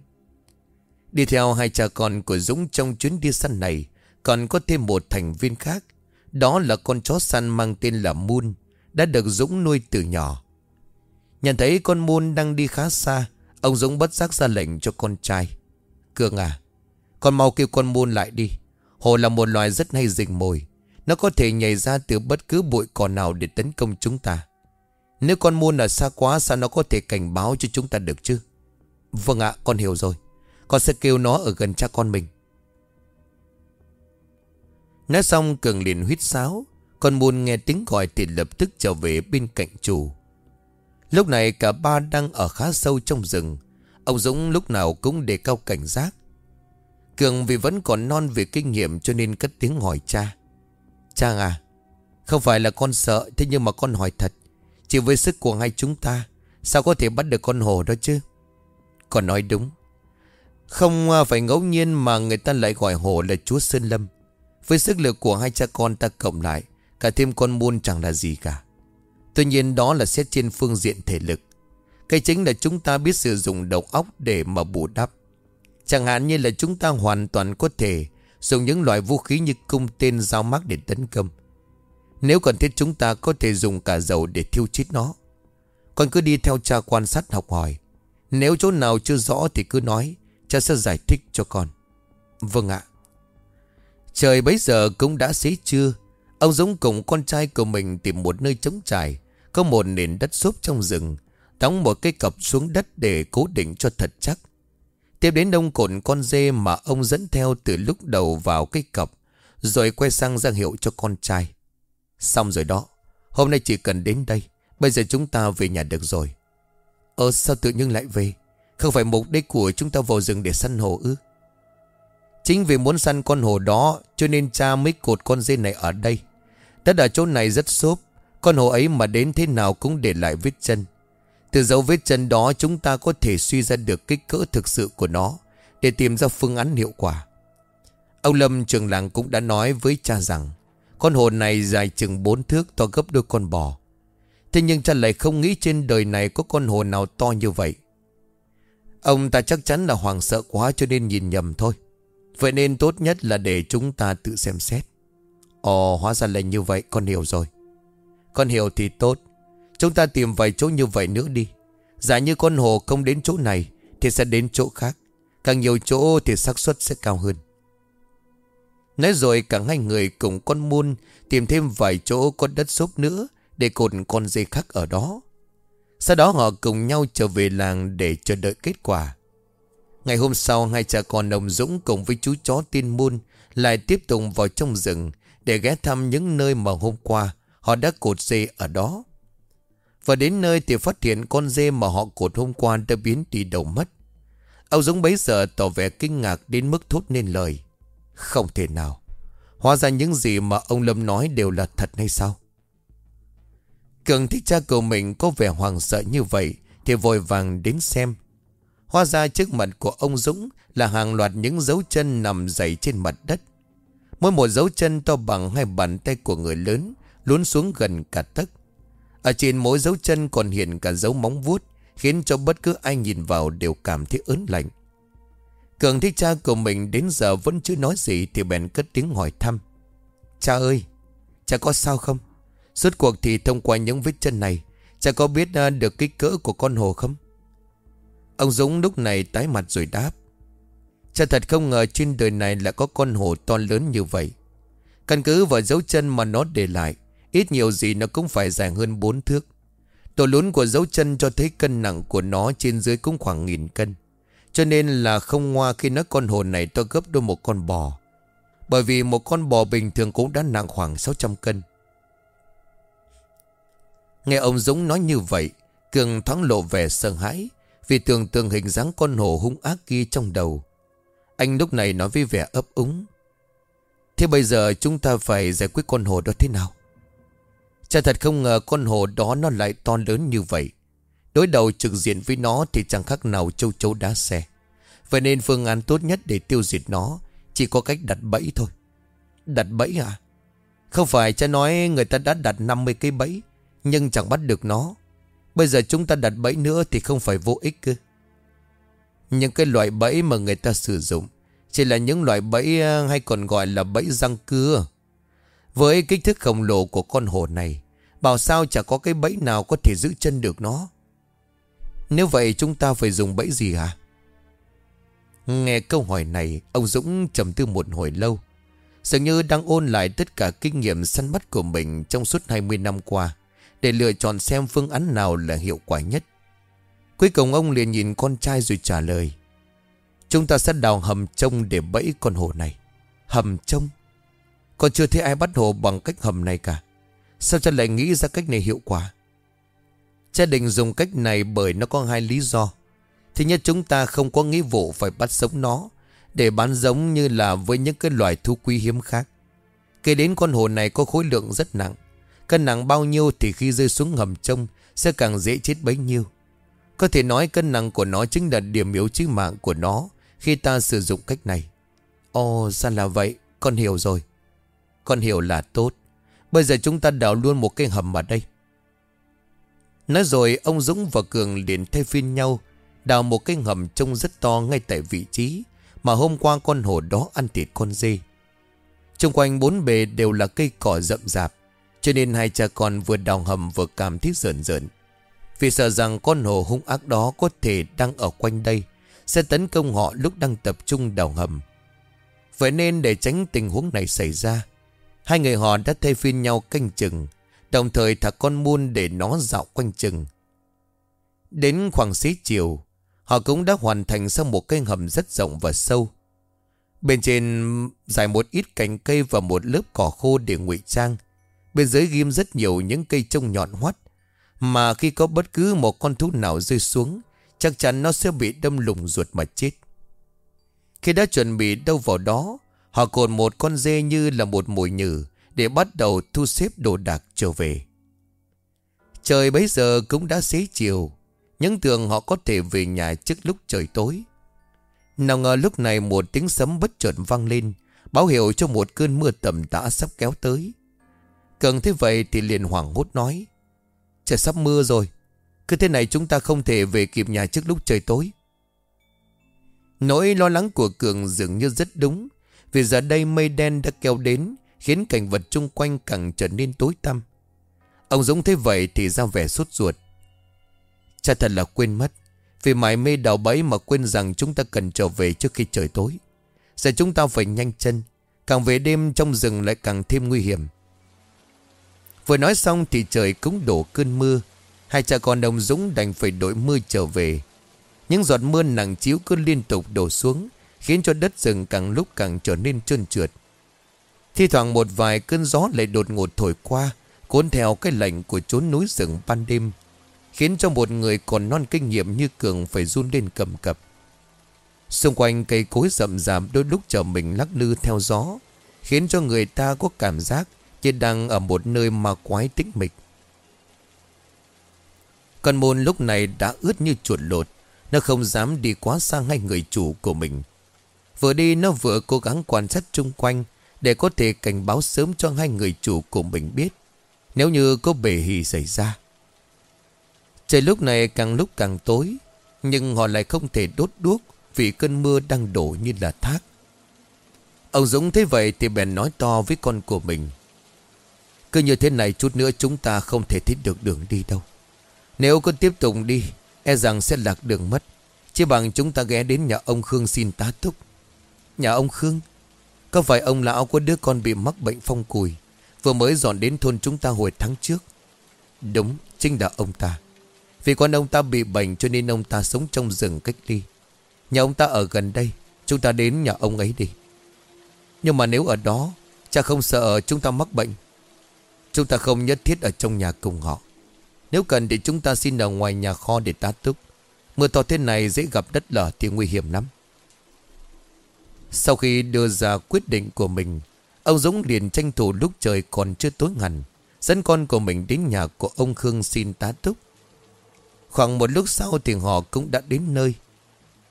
Đi theo hai cha con của Dũng trong chuyến đi săn này còn có thêm một thành viên khác. Đó là con chó săn mang tên là Moon đã được Dũng nuôi từ nhỏ. Nhận thấy con Moon đang đi khá xa, ông Dũng bất giác ra lệnh cho con trai. Cường à Con mau kêu con Moon lại đi Hồ là một loài rất hay rình mồi Nó có thể nhảy ra từ bất cứ bụi cỏ nào để tấn công chúng ta Nếu con Moon ở xa quá Sao nó có thể cảnh báo cho chúng ta được chứ Vâng ạ con hiểu rồi Con sẽ kêu nó ở gần cha con mình Nói xong Cường liền huyết sáo Con môn nghe tiếng gọi thì lập tức trở về bên cạnh chủ. Lúc này cả ba đang ở khá sâu trong rừng, Ông Dũng lúc nào cũng đề cao cảnh giác. Cường vì vẫn còn non về kinh nghiệm cho nên cất tiếng hỏi cha. Cha à Không phải là con sợ, Thế nhưng mà con hỏi thật. Chỉ với sức của hai chúng ta, Sao có thể bắt được con hồ đó chứ? Con nói đúng. Không à, phải ngẫu nhiên mà người ta lại gọi hồ là chúa Sơn Lâm. Với sức lực của hai cha con ta cộng lại, Cả thêm con muôn chẳng là gì cả. Tuy nhiên đó là xét trên phương diện thể lực. Cái chính là chúng ta biết sử dụng đầu óc để mà bù đắp. Chẳng hạn như là chúng ta hoàn toàn có thể Dùng những loại vũ khí như cung tên, dao mắc để tấn công. Nếu cần thiết chúng ta có thể dùng cả dầu để thiêu chết nó. Con cứ đi theo cha quan sát học hỏi. Nếu chỗ nào chưa rõ thì cứ nói, Cha sẽ giải thích cho con. Vâng ạ. Trời bấy giờ cũng đã xế trưa. Ông Dũng cùng con trai của mình tìm một nơi trống trải, Có một nền đất xốp trong rừng, Đóng một cái cọc xuống đất để cố định cho thật chắc. Tiếp đến ông cột con dê mà ông dẫn theo từ lúc đầu vào cái cọc, Rồi quay sang ra hiệu cho con trai. Xong rồi đó, Hôm nay chỉ cần đến đây, Bây giờ chúng ta về nhà được rồi. Ờ sao tự nhiên lại về? Không phải mục đích của chúng ta vào rừng để săn hồ ư? Chính vì muốn săn con hồ đó, Cho nên cha mới cột con dê này ở đây. Tất ở chỗ này rất xốp, Con hồ ấy mà đến thế nào cũng để lại vết chân. Từ dấu vết chân đó chúng ta có thể suy ra được kích cỡ thực sự của nó, Để tìm ra phương án hiệu quả. Ông Lâm trường làng cũng đã nói với cha rằng, Con hồ này dài chừng 4 thước, to gấp đôi con bò. Thế nhưng cha lại không nghĩ trên đời này có con hồ nào to như vậy. Ông ta chắc chắn là hoàng sợ quá cho nên nhìn nhầm thôi. Vậy nên tốt nhất là để chúng ta tự xem xét. Ồ, hóa ra là như vậy, con hiểu rồi. Con hiểu thì tốt. Chúng ta tìm vài chỗ như vậy nữa đi. Giả như con hồ không đến chỗ này, Thì sẽ đến chỗ khác. Càng nhiều chỗ thì xác suất sẽ cao hơn. Nói rồi cả hai người cùng con muôn Tìm thêm vài chỗ có đất xốp nữa Để cột con dây khác ở đó. Sau đó họ cùng nhau trở về làng Để chờ đợi kết quả. Ngày hôm sau, hai cha con ông Dũng cùng với chú chó tiên môn Lại tiếp tục vào trong rừng Để ghé thăm những nơi mà hôm qua Họ đã cột dê ở đó. Và đến nơi thì phát hiện con dê mà họ cột hôm qua đã biến đi đầu mất. Ông Dũng bấy giờ tỏ vẻ kinh ngạc đến mức thốt nên lời, Không thể nào. Hóa ra những gì mà ông Lâm nói đều là thật hay sao? Cường thích cha của mình có vẻ hoàng sợ như vậy Thì vội vàng đến xem. Hóa ra trước mặt của ông Dũng là hàng loạt những dấu chân nằm dày trên mặt đất. Mỗi một dấu chân to bằng hai bàn tay của người lớn, lún xuống gần cả tấc. Ở trên mỗi dấu chân còn hiện cả dấu móng vuốt, khiến cho bất cứ ai nhìn vào đều cảm thấy ớn lạnh. Cường thấy cha của mình đến giờ vẫn chưa nói gì thì bèn cất tiếng hỏi thăm. Cha ơi, cha có sao không? Suốt cuộc thì thông qua những vết chân này, cha có biết à, được kích cỡ của con hồ không? Ông Dũng lúc này tái mặt rồi đáp. Cha thật không ngờ trên đời này lại có con hổ to lớn như vậy. Căn cứ vào dấu chân mà nó để lại, Ít nhiều gì nó cũng phải dài hơn 4 thước. Tổ lún của dấu chân cho thấy cân nặng của nó trên dưới cũng khoảng nghìn cân. Cho nên là không ngoa khi nói con hổ này to gấp đôi một con bò. Bởi vì một con bò bình thường cũng đã nặng khoảng 600 cân. Nghe ông Dũng nói như vậy, Cường thoáng lộ vẻ sợ hãi vì tưởng tượng hình dáng con hổ hung ác kia trong đầu. Anh lúc này nói với vẻ ấp úng. Thế bây giờ chúng ta phải giải quyết con hổ đó thế nào? Cha thật không ngờ con hổ đó nó lại to lớn như vậy. Đối đầu trực diện với nó thì chẳng khác nào châu chấu đá xe. Vậy nên phương án tốt nhất để tiêu diệt nó Chỉ có cách đặt bẫy thôi. Đặt bẫy à? Không phải cha nói người ta đã đặt 50 cái bẫy, Nhưng chẳng bắt được nó. Bây giờ chúng ta đặt bẫy nữa thì không phải vô ích cơ. Những cái loại bẫy mà người ta sử dụng chỉ là những loại bẫy ờ, hay còn gọi là bẫy răng cưa. Với kích thước khổng lồ của con hổ này, bảo sao chả có cái bẫy nào có thể giữ chân được nó. Nếu vậy chúng ta phải dùng bẫy gì hả? Nghe câu hỏi này, ông Dũng trầm tư một hồi lâu. Dường như đang ôn lại tất cả kinh nghiệm săn bắt của mình trong suốt 20 năm qua. Để lựa chọn xem phương án nào là hiệu quả nhất. Cuối cùng ông liền nhìn con trai rồi trả lời, Chúng ta sẽ đào hầm trông để bẫy con hổ này. Hầm trông? Còn chưa thấy ai bắt hổ bằng cách hầm này cả. Sao cha lại nghĩ ra cách này hiệu quả? Cha định dùng cách này bởi nó có hai lý do. Thứ nhất, chúng ta không có nghĩa vụ phải bắt sống nó Để bán giống như là với những cái loài thú quý hiếm khác. Kể đến con hổ này có khối lượng rất nặng. Cân nặng bao nhiêu thì khi rơi xuống hầm trông Sẽ càng dễ chết bấy nhiêu. Có thể nói cân nặng của nó chính là điểm yếu chí mạng của nó Khi ta sử dụng cách này. Ồ, ra là vậy, Con hiểu rồi. Con hiểu là tốt. Bây giờ chúng ta đào luôn một cái hầm ở đây. Nói rồi, ông Dũng và Cường liền thay phiên nhau Đào một cái hầm trông rất to ngay tại vị trí Mà hôm qua con hổ đó ăn thịt con dê. Trung quanh bốn bề đều là cây cỏ rậm rạp. Cho nên hai cha con vừa đào hầm vừa cảm thấy rợn rợn. Vì sợ rằng con hồ hung ác đó có thể đang ở quanh đây, Sẽ tấn công họ lúc đang tập trung đào hầm. Vậy nên để tránh tình huống này xảy ra, Hai người họ đã thay phiên nhau canh chừng, Đồng thời thả con muôn để nó dạo quanh chừng. Đến khoảng xế chiều, Họ cũng đã hoàn thành xong một cây hầm rất rộng và sâu. Bên trên dài một ít cành cây và một lớp cỏ khô để ngụy trang. Bên dưới ghim rất nhiều những cây trông nhọn hoắt. Mà khi có bất cứ một con thú nào rơi xuống, Chắc chắn nó sẽ bị đâm lùng ruột mà chết. Khi đã chuẩn bị đâu vào đó, Họ cột một con dê như là một mồi nhử Để bắt đầu thu xếp đồ đạc trở về. Trời bấy giờ cũng đã xế chiều, Những tưởng họ có thể về nhà trước lúc trời tối. Nào ngờ lúc này một tiếng sấm bất chợt vang lên, Báo hiệu cho một cơn mưa tầm tã sắp kéo tới. Cần thế vậy thì liền hoảng hốt nói, Trời, sắp mưa rồi. Cứ thế này chúng ta không thể về kịp nhà trước lúc trời tối. Nỗi lo lắng của Cường dường như rất đúng, vì giờ đây mây đen đã kéo đến, Khiến cảnh vật chung quanh càng trở nên tối tăm. Ông Dũng thấy vậy thì ra vẻ sốt ruột. Cha thật là quên mất, Vì mải mê đào bẫy mà quên rằng chúng ta cần trở về trước khi trời tối. Giờ chúng ta phải nhanh chân, Càng về đêm trong rừng lại càng thêm nguy hiểm. Vừa nói xong thì trời cũng đổ cơn mưa. Hai cha con ông Dũng đành phải đổi mưa trở về. Những giọt mưa nặng chiếu cứ liên tục đổ xuống, Khiến cho đất rừng càng lúc càng trở nên trơn trượt. Thi thoảng một vài cơn gió lại đột ngột thổi qua, Cuốn theo cái lạnh của chốn núi rừng ban đêm, Khiến cho một người còn non kinh nghiệm như Cường phải run lên cầm cập. Xung quanh cây cối rậm rạp đôi lúc chờ mình lắc lư theo gió, Khiến cho người ta có cảm giác Chứ đang ở một nơi ma quái tĩnh mịch. Con môn lúc này đã ướt như chuột lột. Nó không dám đi quá xa ngay người chủ của mình. Vừa đi, nó vừa cố gắng quan sát chung quanh Để có thể cảnh báo sớm cho hai người chủ của mình biết. Nếu như có bể hì xảy ra. Trời lúc này càng lúc càng tối, Nhưng họ lại không thể đốt đuốc Vì cơn mưa đang đổ như là thác. Ông Dũng thấy vậy thì bèn nói to với con của mình. Cứ như thế này chút nữa chúng ta không thể thích được đường đi đâu. Nếu cứ tiếp tục đi E rằng sẽ lạc đường mất. Chỉ bằng chúng ta ghé đến nhà ông Khương xin tá túc. Nhà ông Khương, Có phải ông lão có đứa con bị mắc bệnh phong cùi, Vừa mới dọn đến thôn chúng ta hồi tháng trước? Đúng, Chính là ông ta. Vì con ông ta bị bệnh cho nên ông ta sống trong rừng cách ly. Nhà ông ta ở gần đây, Chúng ta đến nhà ông ấy đi. Nhưng mà nếu ở đó Cha không sợ chúng ta mắc bệnh. Chúng ta không nhất thiết ở trong nhà cùng họ. Nếu cần thì chúng ta xin ở ngoài nhà kho để tá túc. Mưa to thế này dễ gặp đất lở thì nguy hiểm lắm. Sau khi đưa ra quyết định của mình, Ông Dũng liền tranh thủ lúc trời còn chưa tối ngần, Dẫn con của mình đến nhà của ông Khương xin tá túc. Khoảng một lúc sau thì họ cũng đã đến nơi.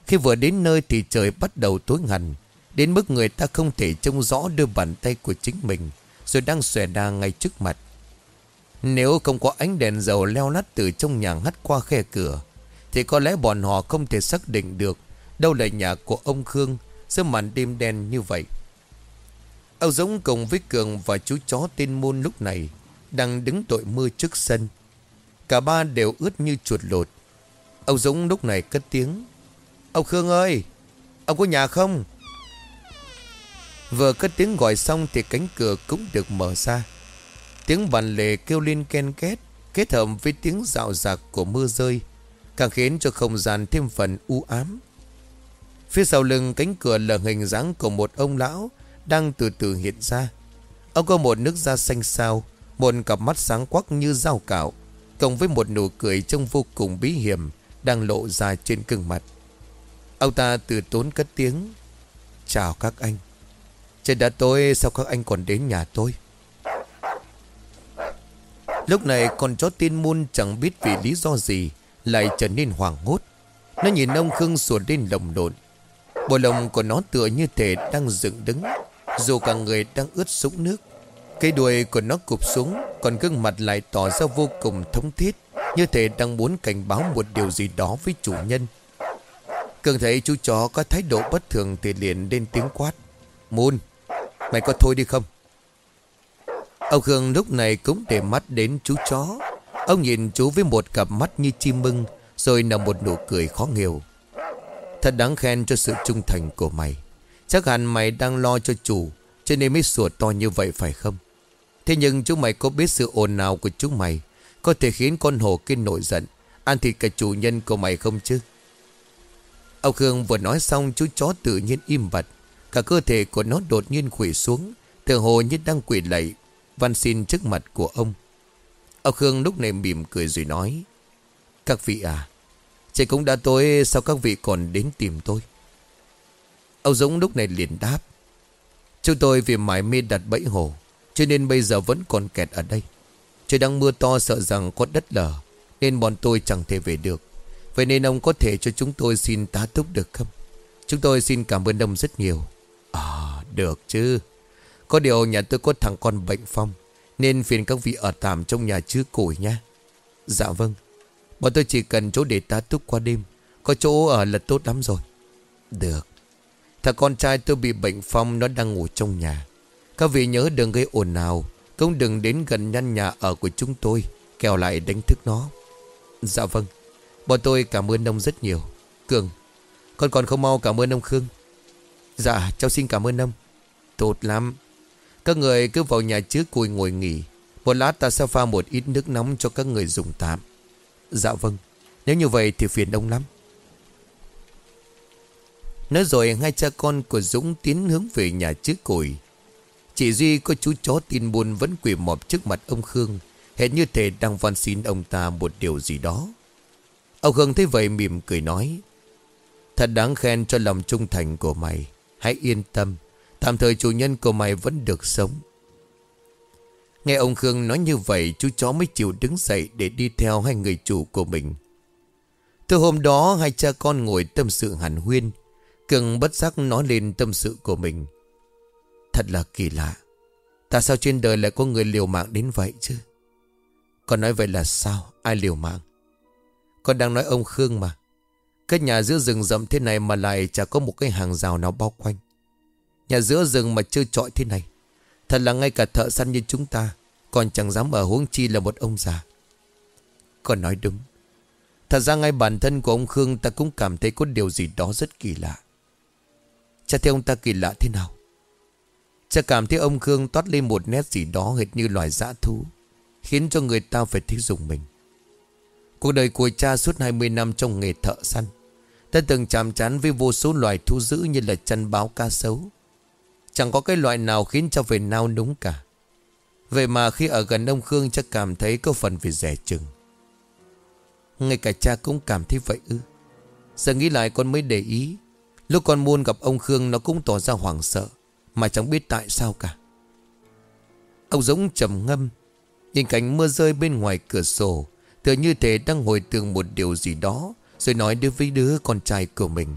Khi vừa đến nơi thì trời bắt đầu tối ngần, Đến mức người ta không thể trông rõ đôi bàn tay của chính mình. Rồi đang xòe đa ngay trước mặt Nếu không có ánh đèn dầu leo lắt từ trong nhà hắt qua khe cửa Thì có lẽ bọn họ không thể xác định được Đâu là nhà của ông Khương giữa màn đêm đen như vậy. Ông Dũng cùng với Cường và chú chó tên Môn lúc này đang đứng tội mưa trước sân. Cả ba đều ướt như chuột lột. Ông Dũng lúc này cất tiếng. Ông Khương ơi, ông có nhà không? Vừa cất tiếng gọi xong thì cánh cửa cũng được mở ra. Tiếng bàn lề kêu lên ken két, kết hợp với tiếng rạo rạc của mưa rơi, càng khiến cho không gian thêm phần u ám. Phía sau lưng cánh cửa là hình dáng của một ông lão Đang từ từ hiện ra Ông có một nước da xanh xao Một cặp mắt sáng quắc như dao cạo Cộng với một nụ cười trông vô cùng bí hiểm Đang lộ ra trên cưng mặt Ông ta từ tốn cất tiếng Chào các anh Trời đã tối, sao các anh còn đến nhà tôi? Lúc này con chó tin môn chẳng biết vì lý do gì Lại trở nên hoảng hốt. Nó nhìn ông Khương sủa lên lồng lộn. Bộ lồng của nó tựa như thể đang dựng đứng, Dù cả người đang ướt sũng nước. Cây đuôi của nó cụp xuống, Còn gương mặt lại tỏ ra vô cùng thống thiết, Như thể đang muốn cảnh báo một điều gì đó với chủ nhân. Cường thấy chú chó có thái độ bất thường Thì liền lên tiếng quát. Môn Mày có thôi đi không? Ông Khương lúc này cũng để mắt đến chú chó. Ông nhìn chú với một cặp mắt như chim mưng, Rồi nở một nụ cười khó nghèo Thật đáng khen cho sự trung thành của mày. Chắc hẳn mày đang lo cho chủ, Cho nên mới sủa to như vậy phải không? Thế nhưng chúng mày có biết sự ồn ào của chúng mày? Có thể khiến con hổ kia nổi giận, Ăn thịt cả chủ nhân của mày không chứ? Ông Khương vừa nói xong, chú chó tự nhiên im bặt. Cả cơ thể của nó đột nhiên quỷ xuống, Tựa hồ như đang quỷ lạy Văn xin trước mặt của ông. Ông Khương lúc này mỉm cười rồi nói, Các vị à Trời cũng đã tối, sao các vị còn đến tìm tôi? Ông Dũng lúc này liền đáp, Chúng tôi vì mãi mê đặt bẫy hồ, Cho nên bây giờ vẫn còn kẹt ở đây. Trời đang mưa to sợ rằng có đất lở, Nên bọn tôi chẳng thể về được. Vậy nên ông có thể cho chúng tôi xin tá túc được không? Chúng tôi xin cảm ơn ông rất nhiều. À được chứ. Có điều nhà tôi có thằng con bệnh phong, Nên phiền các vị ở tạm trong nhà chứ củi nha Dạ vâng. Bọn tôi chỉ cần chỗ để tá túc qua đêm, Có chỗ ở là tốt lắm rồi. Được. Thằng con trai tôi bị bệnh phong, Nó đang ngủ trong nhà. Các vị nhớ đừng gây ồn nào Cũng đừng đến gần nhăn nhà ở của chúng tôi Kèo lại đánh thức nó. Dạ vâng. Bọn tôi cảm ơn ông rất nhiều. Cường. Con còn không mau cảm ơn ông Khương. Dạ cháu xin cảm ơn ông. Tốt lắm. Các người cứ vào nhà trước cùi ngồi nghỉ. Một lát ta sẽ pha một ít nước nóng cho các người dùng tạm. Dạ vâng. Nếu như vậy thì phiền ông lắm. Nói rồi hai cha con của Dũng tiến hướng về nhà trước cùi. Chị Duy có chú chó tin buồn vẫn quỳ mọp trước mặt ông Khương. Hẹn như thể đang van xin ông ta một điều gì đó. Ông Khương thấy vậy mỉm cười nói, Thật đáng khen cho lòng trung thành của mày. Hãy yên tâm, Tạm thời chủ nhân của mày vẫn được sống. Nghe ông Khương nói như vậy, Chú chó mới chịu đứng dậy Để đi theo hai người chủ của mình. Từ hôm đó, hai cha con ngồi tâm sự hẳn huyên Cường bất giác nói lên tâm sự của mình. Thật là kỳ lạ, Tại sao trên đời lại có người liều mạng đến vậy chứ? Còn nói vậy là sao? Ai liều mạng? Con đang nói ông Khương mà. Cái nhà giữa rừng rậm thế này mà lại chả có một cái hàng rào nào bao quanh. Nhà giữa rừng mà chơi trọi thế này, Thật là ngay cả thợ săn như chúng ta Còn chẳng dám ở huống chi là một ông già. Còn nói đúng. Thật ra ngay bản thân của ông Khương Ta cũng cảm thấy có điều gì đó rất kỳ lạ. Cha thấy ông ta kỳ lạ thế nào. Cha cảm thấy ông Khương toát lên một nét gì đó hệt như loài dã thú, Khiến cho người ta phải thích dùng mình. Cuộc đời của cha suốt 20 năm trong nghề thợ săn Ta từng chạm chán với vô số loài thu dữ như là chăn báo ca sấu. Chẳng có cái loại nào khiến cho về nao núng cả. Vậy mà khi ở gần ông Khương chắc cảm thấy có phần về rẻ chừng. Ngay cả cha cũng cảm thấy vậy ư. Giờ nghĩ lại con mới để ý. Lúc con muôn gặp ông Khương nó cũng tỏ ra hoảng sợ, Mà chẳng biết tại sao cả. Ông Dũng trầm ngâm, Nhìn cảnh mưa rơi bên ngoài cửa sổ, Tựa như thể đang hồi tưởng một điều gì đó. Rồi nói đưa với đứa con trai của mình.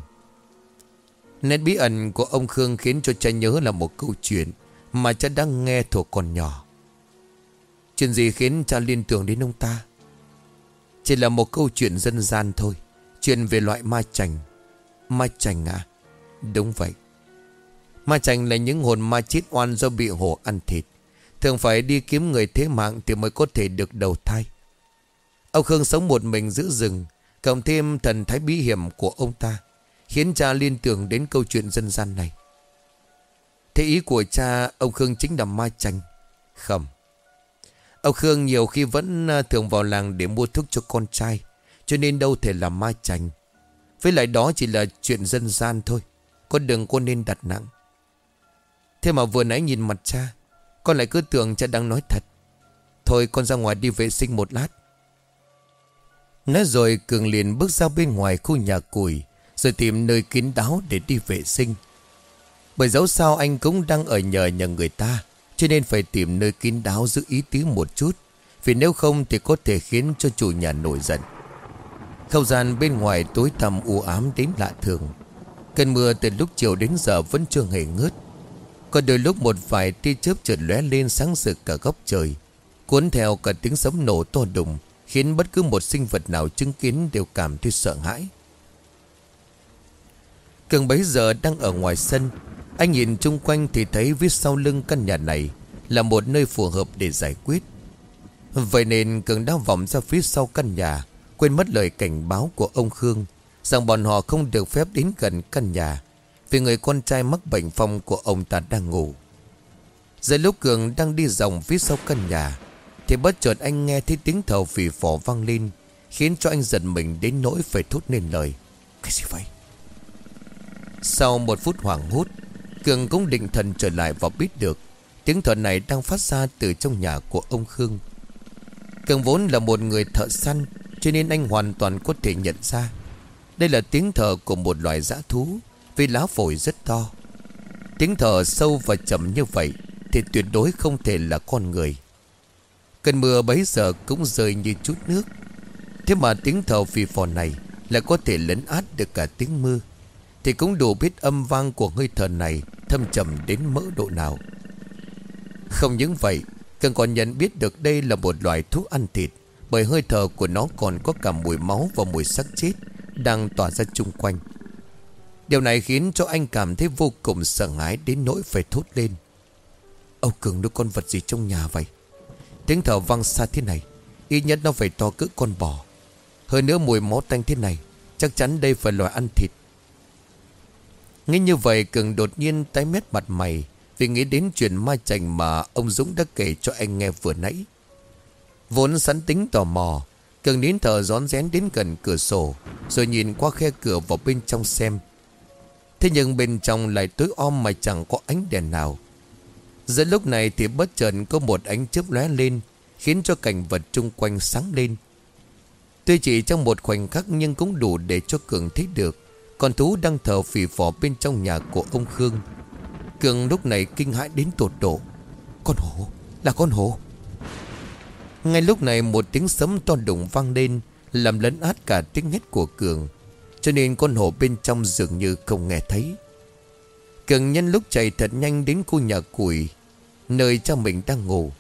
Nét bí ẩn của ông Khương khiến cho cha nhớ là một câu chuyện Mà cha đang nghe thuộc còn nhỏ. Chuyện gì khiến cha liên tưởng đến ông ta? Chỉ là một câu chuyện dân gian thôi. Chuyện về loại ma chành Ma chành à? Đúng vậy. Ma chành là những hồn ma chết oan do bị hổ ăn thịt. Thường phải đi kiếm người thế mạng Thì mới có thể được đầu thai. Ông Khương sống một mình giữ rừng Cộng thêm thần thái bí hiểm của ông ta, Khiến cha liên tưởng đến câu chuyện dân gian này. Thế ý của cha, Ông Khương chính là ma chanh Không Ông Khương nhiều khi vẫn à, thường vào làng Để mua thuốc cho con trai, Cho nên đâu thể là ma chanh. Với lại đó chỉ là chuyện dân gian thôi Con đừng có nên đặt nặng. Thế mà vừa nãy nhìn mặt cha, Con lại cứ tưởng cha đang nói thật. Thôi con ra ngoài đi vệ sinh một lát Nói rồi Cường liền bước ra bên ngoài khu nhà củi, rồi tìm nơi kín đáo để đi vệ sinh. Bởi dẫu sao anh cũng đang ở nhờ nhà người ta, Cho nên phải tìm nơi kín đáo giữ ý tứ một chút, Vì nếu không thì có thể khiến cho chủ nhà nổi giận. Không gian bên ngoài tối tăm u ám đến lạ thường. Cơn mưa từ lúc chiều đến giờ vẫn chưa hề ngớt. Có đôi lúc một vài tia chớp chợt lóe lên sáng rực cả góc trời, Cuốn theo cả tiếng sấm nổ to đùng. Khiến bất cứ một sinh vật nào chứng kiến đều cảm thấy sợ hãi. Cường bấy giờ đang ở ngoài sân, Anh nhìn chung quanh thì thấy viết sau lưng căn nhà này Là một nơi phù hợp để giải quyết. Vậy nên Cường đã vòng ra phía sau căn nhà, Quên mất lời cảnh báo của ông Khương, Rằng bọn họ không được phép đến gần căn nhà, Vì người con trai mắc bệnh phong của ông ta đang ngủ. Giờ lúc Cường đang đi dòng phía sau căn nhà thì bất chợt anh nghe thấy tiếng thở phì phò vang lên, Khiến cho anh giật mình đến nỗi phải thốt nên lời. Cái gì vậy? Sau một phút hoảng hốt, Cường cũng định thần trở lại và biết được Tiếng thở này đang phát ra từ trong nhà của ông Khương. Cường vốn là một người thợ săn, Cho nên anh hoàn toàn có thể nhận ra Đây là tiếng thở của một loài dã thú Vì lá phổi rất to. Tiếng thở sâu và chậm như vậy Thì tuyệt đối không thể là con người. Cơn mưa bấy giờ cũng rơi như chút nước. Thế mà tiếng thở phì phò này Lại có thể lấn át được cả tiếng mưa. Thì cũng đủ biết âm vang của hơi thở này Thâm trầm đến mỡ độ nào. Không những vậy, Cần còn nhận biết được đây là một loài thú ăn thịt, Bởi hơi thở của nó còn có cả mùi máu và mùi xác chết Đang tỏa ra chung quanh. Điều này khiến cho anh cảm thấy vô cùng sợ hãi đến nỗi phải thốt lên. Âu Cường nuôi con vật gì trong nhà vậy? Tiếng thở vang xa thế này, Ít nhất nó phải to cỡ con bò. Hơn nữa mùi máu tanh thế này, Chắc chắn đây phải loài ăn thịt. Nghe như vậy, Cường đột nhiên tái mét mặt mày, vì nghĩ đến chuyện ma chành mà ông Dũng đã kể cho anh nghe vừa nãy. Vốn sẵn tính tò mò, Cường nín thở rón rén đến gần cửa sổ, Rồi nhìn qua khe cửa vào bên trong xem. Thế nhưng bên trong lại tối om mà chẳng có ánh đèn nào. Giữa lúc này thì bất chợt có một ánh chớp lóe lên, Khiến cho cảnh vật chung quanh sáng lên. Tuy chỉ trong một khoảnh khắc nhưng cũng đủ để cho Cường thấy được Con thú đang thở phì phò bên trong nhà của ông Khương. Cường lúc này kinh hãi đến tột độ. Con hổ, Là con hổ. Ngay lúc này một tiếng sấm to đùng vang lên, Làm lấn át cả tiếng hét của Cường, Cho nên con hổ bên trong dường như không nghe thấy. Cường nhân lúc chạy thật nhanh đến khu nhà củi Nơi cha mình đang ngủ.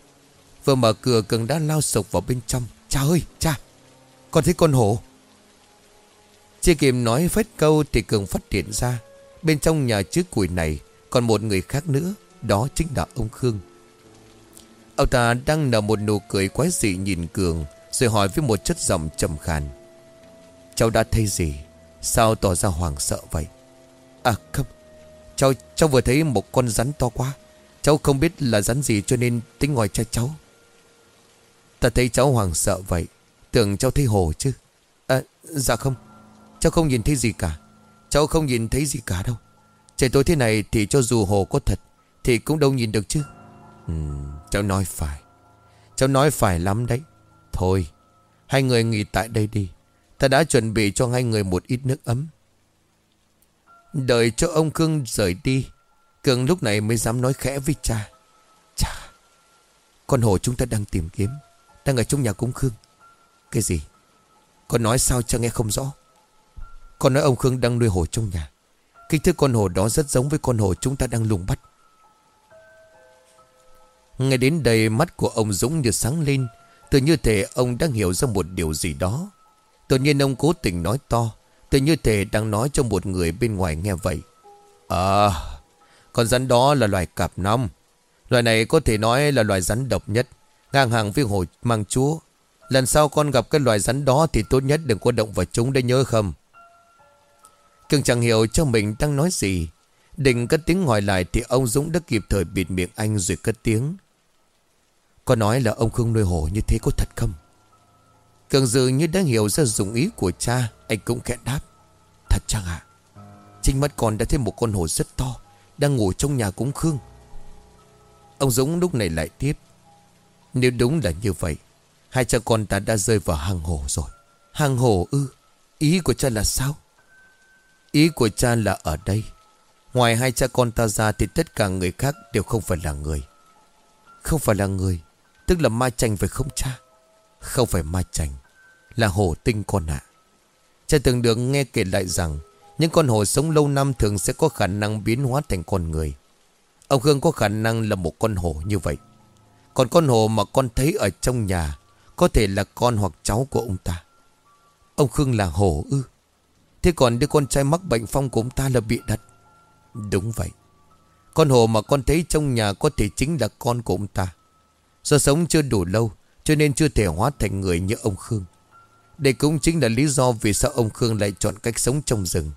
Vừa mở cửa Cường đã lao sộc vào bên trong. Cha ơi cha Con thấy con hổ. Chưa kịp nói phết câu Thì Cường phát hiện ra Bên trong nhà trước củi này còn một người khác nữa Đó chính là ông Khương. Ông ta đang nở một nụ cười quái dị nhìn Cường Rồi hỏi với một chất giọng trầm khàn. Cháu đã thấy gì? Sao tỏ ra hoàng sợ vậy? À không Cháu, cháu vừa thấy một con rắn to quá. Cháu không biết là rắn gì cho nên tính ngoài cho cháu. Ta thấy cháu hoàng sợ vậy Tưởng cháu thấy hồ chứ. À dạ không Cháu không nhìn thấy gì cả. Cháu không nhìn thấy gì cả đâu. Trời tối thế này thì cho dù hồ có thật Thì cũng đâu nhìn được chứ. Ừ, Cháu nói phải. Cháu nói phải lắm đấy. Thôi Hai người nghỉ tại đây đi. Ta đã chuẩn bị cho hai người một ít nước ấm. Đợi cho ông Cương rời đi Cường lúc này mới dám nói khẽ với cha. Cha, Con hồ chúng ta đang tìm kiếm. Đang ở trong nhà cung Khương. Cái gì? Con nói sao cho nghe không rõ? Con nói ông Khương đang nuôi hồ trong nhà. Kích thước con hổ đó rất giống với con hổ chúng ta đang lùng bắt. Ngay đến đây mắt của ông Dũng như sáng lên. Tự như thể ông đang hiểu ra một điều gì đó. Tự nhiên ông cố tình nói to. Tự như thể đang nói cho một người bên ngoài nghe vậy. À con rắn đó là loài cạp năm Loài này có thể nói là loài rắn độc nhất, Ngang hàng với hồ mang chúa. Lần sau con gặp cái loài rắn đó Thì tốt nhất đừng có động vào chúng để nhớ không? Cường chẳng hiểu cho mình đang nói gì. Định cất tiếng hỏi lại Thì ông Dũng đã kịp thời bịt miệng anh rồi cất tiếng. Có nói là ông không nuôi hổ như thế có thật không? Cường dự như đã hiểu ra dụng ý của cha, Anh cũng khẽ đáp. Thật chăng ạ? À? Chính mắt con đã thấy một con hổ rất to. Đang ngủ trong nhà cúng Khương. Ông Dũng lúc này lại tiếp. Nếu đúng là như vậy, Hai cha con ta đã rơi vào hàng hồ rồi. Hàng hồ ư? Ý của cha là sao? Ý của cha là ở đây. Ngoài hai cha con ta ra Thì tất cả người khác đều không phải là người. Không phải là người, Tức là ma chành phải không cha? Không phải ma chành, Là hổ tinh con ạ. Cha từng được nghe kể lại rằng những con hổ sống lâu năm thường sẽ có khả năng biến hóa thành con người. Ông Khương có khả năng là một con hổ như vậy. Còn con hổ mà con thấy ở trong nhà Có thể là con hoặc cháu của ông ta. Ông Khương là hổ ư? Thế còn đứa con trai mắc bệnh phong của ông ta là bị đặt. Đúng vậy. Con hổ mà con thấy trong nhà có thể chính là con của ông ta. Do sống chưa đủ lâu, Cho nên chưa thể hóa thành người như ông Khương. Đây cũng chính là lý do vì sao ông Khương lại chọn cách sống trong rừng.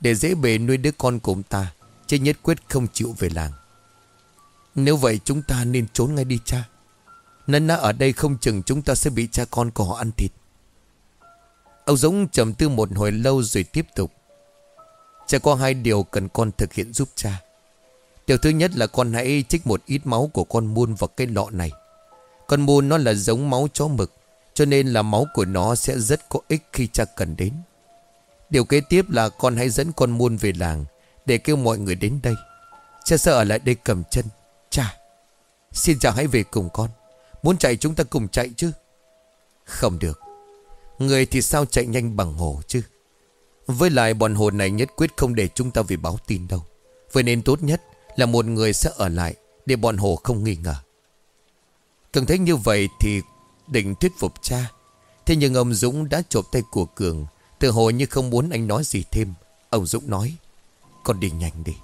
Để dễ bề nuôi đứa con của ông ta, Chứ nhất quyết không chịu về làng. Nếu vậy chúng ta nên trốn ngay đi, cha. Nên nó ở đây không chừng chúng ta sẽ bị cha con của họ ăn thịt. Ông Dũng trầm tư một hồi lâu rồi tiếp tục. Cha có hai điều cần con thực hiện giúp cha. Điều thứ nhất là con hãy trích một ít máu của con muôn vào cái lọ này. Con muôn nó là giống máu chó mực, Cho nên là máu của nó sẽ rất có ích khi cha cần đến. Điều kế tiếp là con hãy dẫn con muôn về làng Để kêu mọi người đến đây. Cha sợ ở lại đây cầm chân. Cha, Xin cha hãy về cùng con. Muốn chạy chúng ta cùng chạy chứ? Không được. Người thì sao chạy nhanh bằng hổ chứ? Với lại bọn hồ này nhất quyết không để chúng ta về báo tin đâu. Vậy nên tốt nhất là một người sẽ ở lại Để bọn hồ không nghi ngờ. Cường thấy như vậy thì định thuyết phục cha. Thế nhưng ông Dũng đã chộp tay của Cường từ hồi như không muốn anh nói gì thêm, Ông Dũng nói, Con đi nhanh đi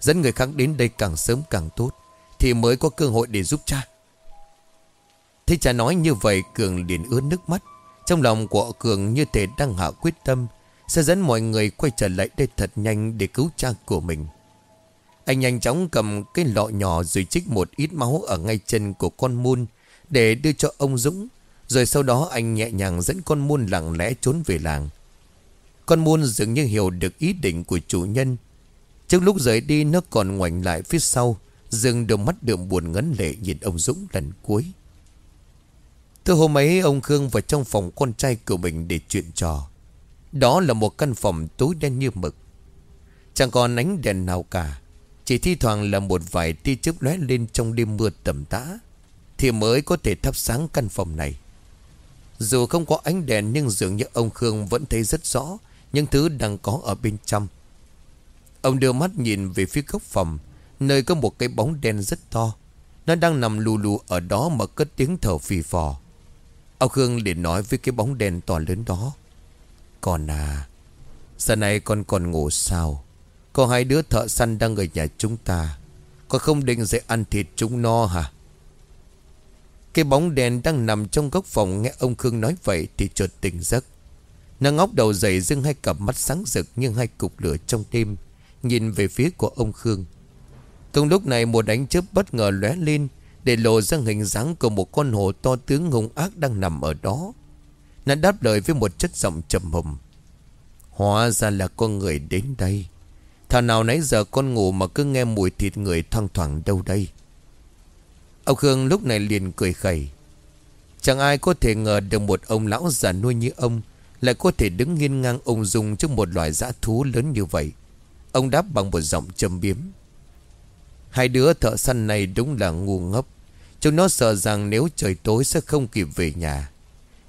Dẫn người khác đến đây càng sớm càng tốt, Thì mới có cơ hội để giúp cha Thế cha nói như vậy, Cường liền ướt nước mắt Trong lòng của Cường như thể đang hạ quyết tâm, Sẽ dẫn mọi người quay trở lại đây thật nhanh Để cứu cha của mình anh nhanh chóng cầm cái lọ nhỏ rồi trích một ít máu ở ngay chân của con muôn để đưa cho ông Dũng. Rồi sau đó anh nhẹ nhàng dẫn con muôn lặng lẽ trốn về làng. Con muôn dường như hiểu được ý định của chủ nhân. Trước lúc rời đi nó còn ngoảnh lại phía sau, dừng đôi mắt đượm buồn ngấn lệ nhìn ông Dũng lần cuối. Từ hôm ấy ông Khương vào trong phòng con trai của mình để chuyện trò. Đó là một căn phòng tối đen như mực. Chẳng còn ánh đèn nào cả. Chỉ thi thoảng là một vài tia chớp lóe lên trong đêm mưa tầm tã Thì mới có thể thắp sáng căn phòng này Dù không có ánh đèn nhưng dường như ông Khương vẫn thấy rất rõ những thứ đang có ở bên trong. Ông đưa mắt nhìn về phía góc phòng, Nơi có một cái bóng đen rất to. Nó đang nằm lù lù ở đó mà cất tiếng thở phì phò. Ông Khương liền nói với cái bóng đen to lớn đó. Còn à Giờ này con còn ngủ sao? Có hai đứa thợ săn đang ở nhà chúng ta. Con không định dậy ăn thịt chúng no hả? Cái bóng đèn đang nằm trong góc phòng Nghe ông Khương nói vậy thì chợt tỉnh giấc. Nó ngóc đầu dậy dưng hai cặp mắt sáng rực Như hai cục lửa trong tim Nhìn về phía của ông Khương. Cùng lúc này một đánh chớp bất ngờ lóe lên Để lộ ra hình dáng của một con hổ to tướng hung ác đang nằm ở đó. Nó đáp lời với một chất giọng trầm hùng. Hóa ra là con người đến đây. Thảo nào nãy giờ con ngủ mà cứ nghe mùi thịt người thoang thoảng đâu đây? Ông Khương lúc này liền cười khẩy. Chẳng ai có thể ngờ được một ông lão già nuôi như ông lại có thể đứng nghiêng ngang ung dung trước một loài dã thú lớn như vậy. Ông đáp bằng một giọng châm biếm. Hai đứa thợ săn này đúng là ngu ngốc. Chúng nó sợ rằng nếu trời tối sẽ không kịp về nhà.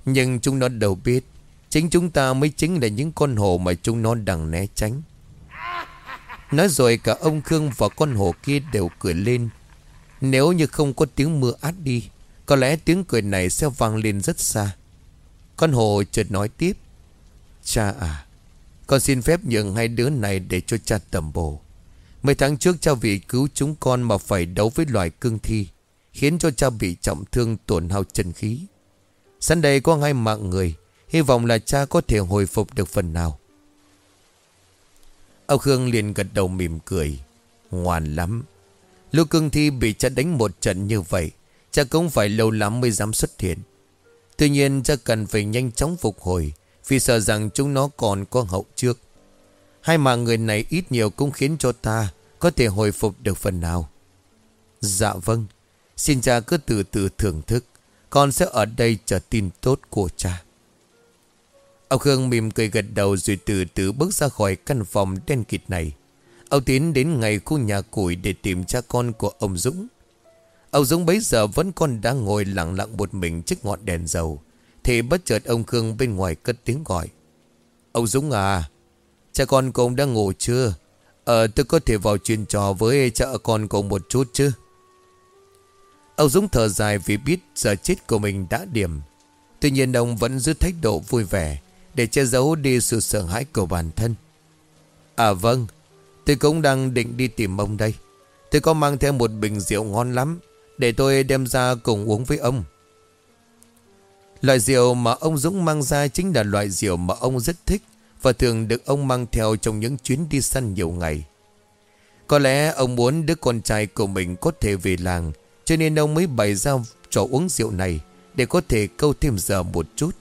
Nhưng chúng nó đâu biết, Chính chúng ta mới chính là những con hổ mà chúng nó đang né tránh. Nói rồi cả ông Khương và con hổ kia đều cười lên. Nếu như không có tiếng mưa át đi, Có lẽ tiếng cười này sẽ vang lên rất xa. Con hồ chợt nói tiếp Cha à Con xin phép nhường hai đứa này để cho cha tầm bổ Mấy tháng trước cha vì cứu chúng con mà phải đấu với loài cương thi Khiến cho cha bị trọng thương tổn hao chân khí Sẵn đây có hai mạng người Hy vọng là cha có thể hồi phục được phần nào Âu Khương liền gật đầu mỉm cười. Ngoan lắm. Lưu cương thi bị cha đánh một trận như vậy, cha cũng phải lâu lắm mới dám xuất hiện. Tuy nhiên cha cần phải nhanh chóng phục hồi, vì sợ rằng chúng nó còn có hậu trước. Hai mạng người này ít nhiều cũng khiến cho ta có thể hồi phục được phần nào. Dạ vâng, xin cha cứ từ từ thưởng thức, con sẽ ở đây chờ tin tốt của cha. Ông Khương mỉm cười gật đầu rồi từ từ bước ra khỏi căn phòng đen kịt này. Ông tiến đến ngay khu nhà củi để tìm cha con của ông Dũng. Ông Dũng bấy giờ vẫn còn đang ngồi lặng lặng một mình trước ngọn đèn dầu. Thì bất chợt ông Khương bên ngoài cất tiếng gọi. Ông Dũng à Cha con của ông đang ngủ chưa? Ờ tôi có thể vào chuyện trò với cha con của ông một chút chứ? Ông Dũng thở dài vì biết giờ chết của mình đã điểm. Tuy nhiên ông vẫn giữ thái độ vui vẻ Để che giấu đi sự sợ hãi của bản thân. À vâng Tôi cũng đang định đi tìm ông đây. Tôi có mang theo một bình rượu ngon lắm. Để tôi đem ra cùng uống với ông. Loại rượu mà ông Dũng mang ra chính là loại rượu mà ông rất thích Và thường được ông mang theo trong những chuyến đi săn nhiều ngày. Có lẽ ông muốn đứa con trai của mình có thể về làng, Cho nên ông mới bày ra trò uống rượu này Để có thể câu thêm giờ một chút.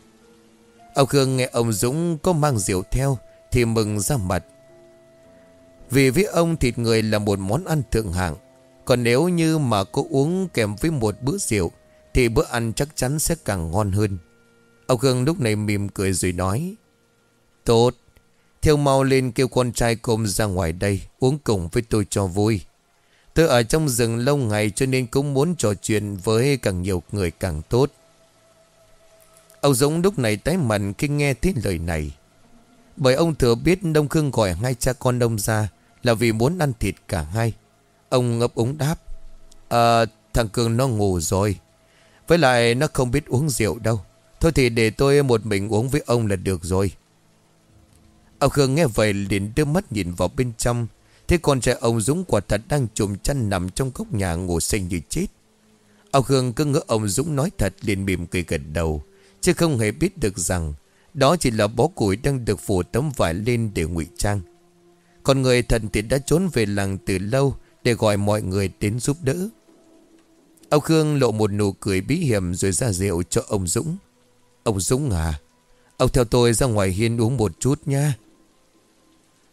Ông Khương nghe ông Dũng có mang rượu theo Thì mừng ra mặt. Vì với ông thịt người là một món ăn thượng hạng còn nếu như mà có uống kèm với một bữa rượu, thì bữa ăn chắc chắn sẽ càng ngon hơn. Ông Khương lúc này mỉm cười rồi nói, Tốt Theo mau lên kêu con trai côm ra ngoài đây, Uống cùng với tôi cho vui. Tôi ở trong rừng lâu ngày Cho nên cũng muốn trò chuyện với càng nhiều người càng tốt. Ông Dũng lúc này tái mặt khi nghe thấy lời này. Bởi ông thừa biết Đông Khương gọi hai cha con đông ra Là vì muốn ăn thịt cả hai. Ông ngập úng đáp À thằng Cường nó ngủ rồi. Với lại nó không biết uống rượu đâu. Thôi thì để tôi một mình uống với ông là được rồi. Ông Khương nghe vậy liền đưa mắt nhìn vào bên trong. Thế con trai ông Dũng quả thật đang trùm chăn nằm trong góc nhà ngủ xanh như chết. Ông Khương cứ ngỡ ông Dũng nói thật liền mỉm cười gật đầu, Chứ không hề biết được rằng Đó chỉ là bó củi đang được phủ tấm vải lên để ngụy trang. Còn người thần thì đã trốn về làng từ lâu để gọi mọi người đến giúp đỡ Ông Khương lộ một nụ cười bí hiểm rồi ra rượu cho ông Dũng. Ông Dũng à, ông theo tôi ra ngoài hiên uống một chút nha.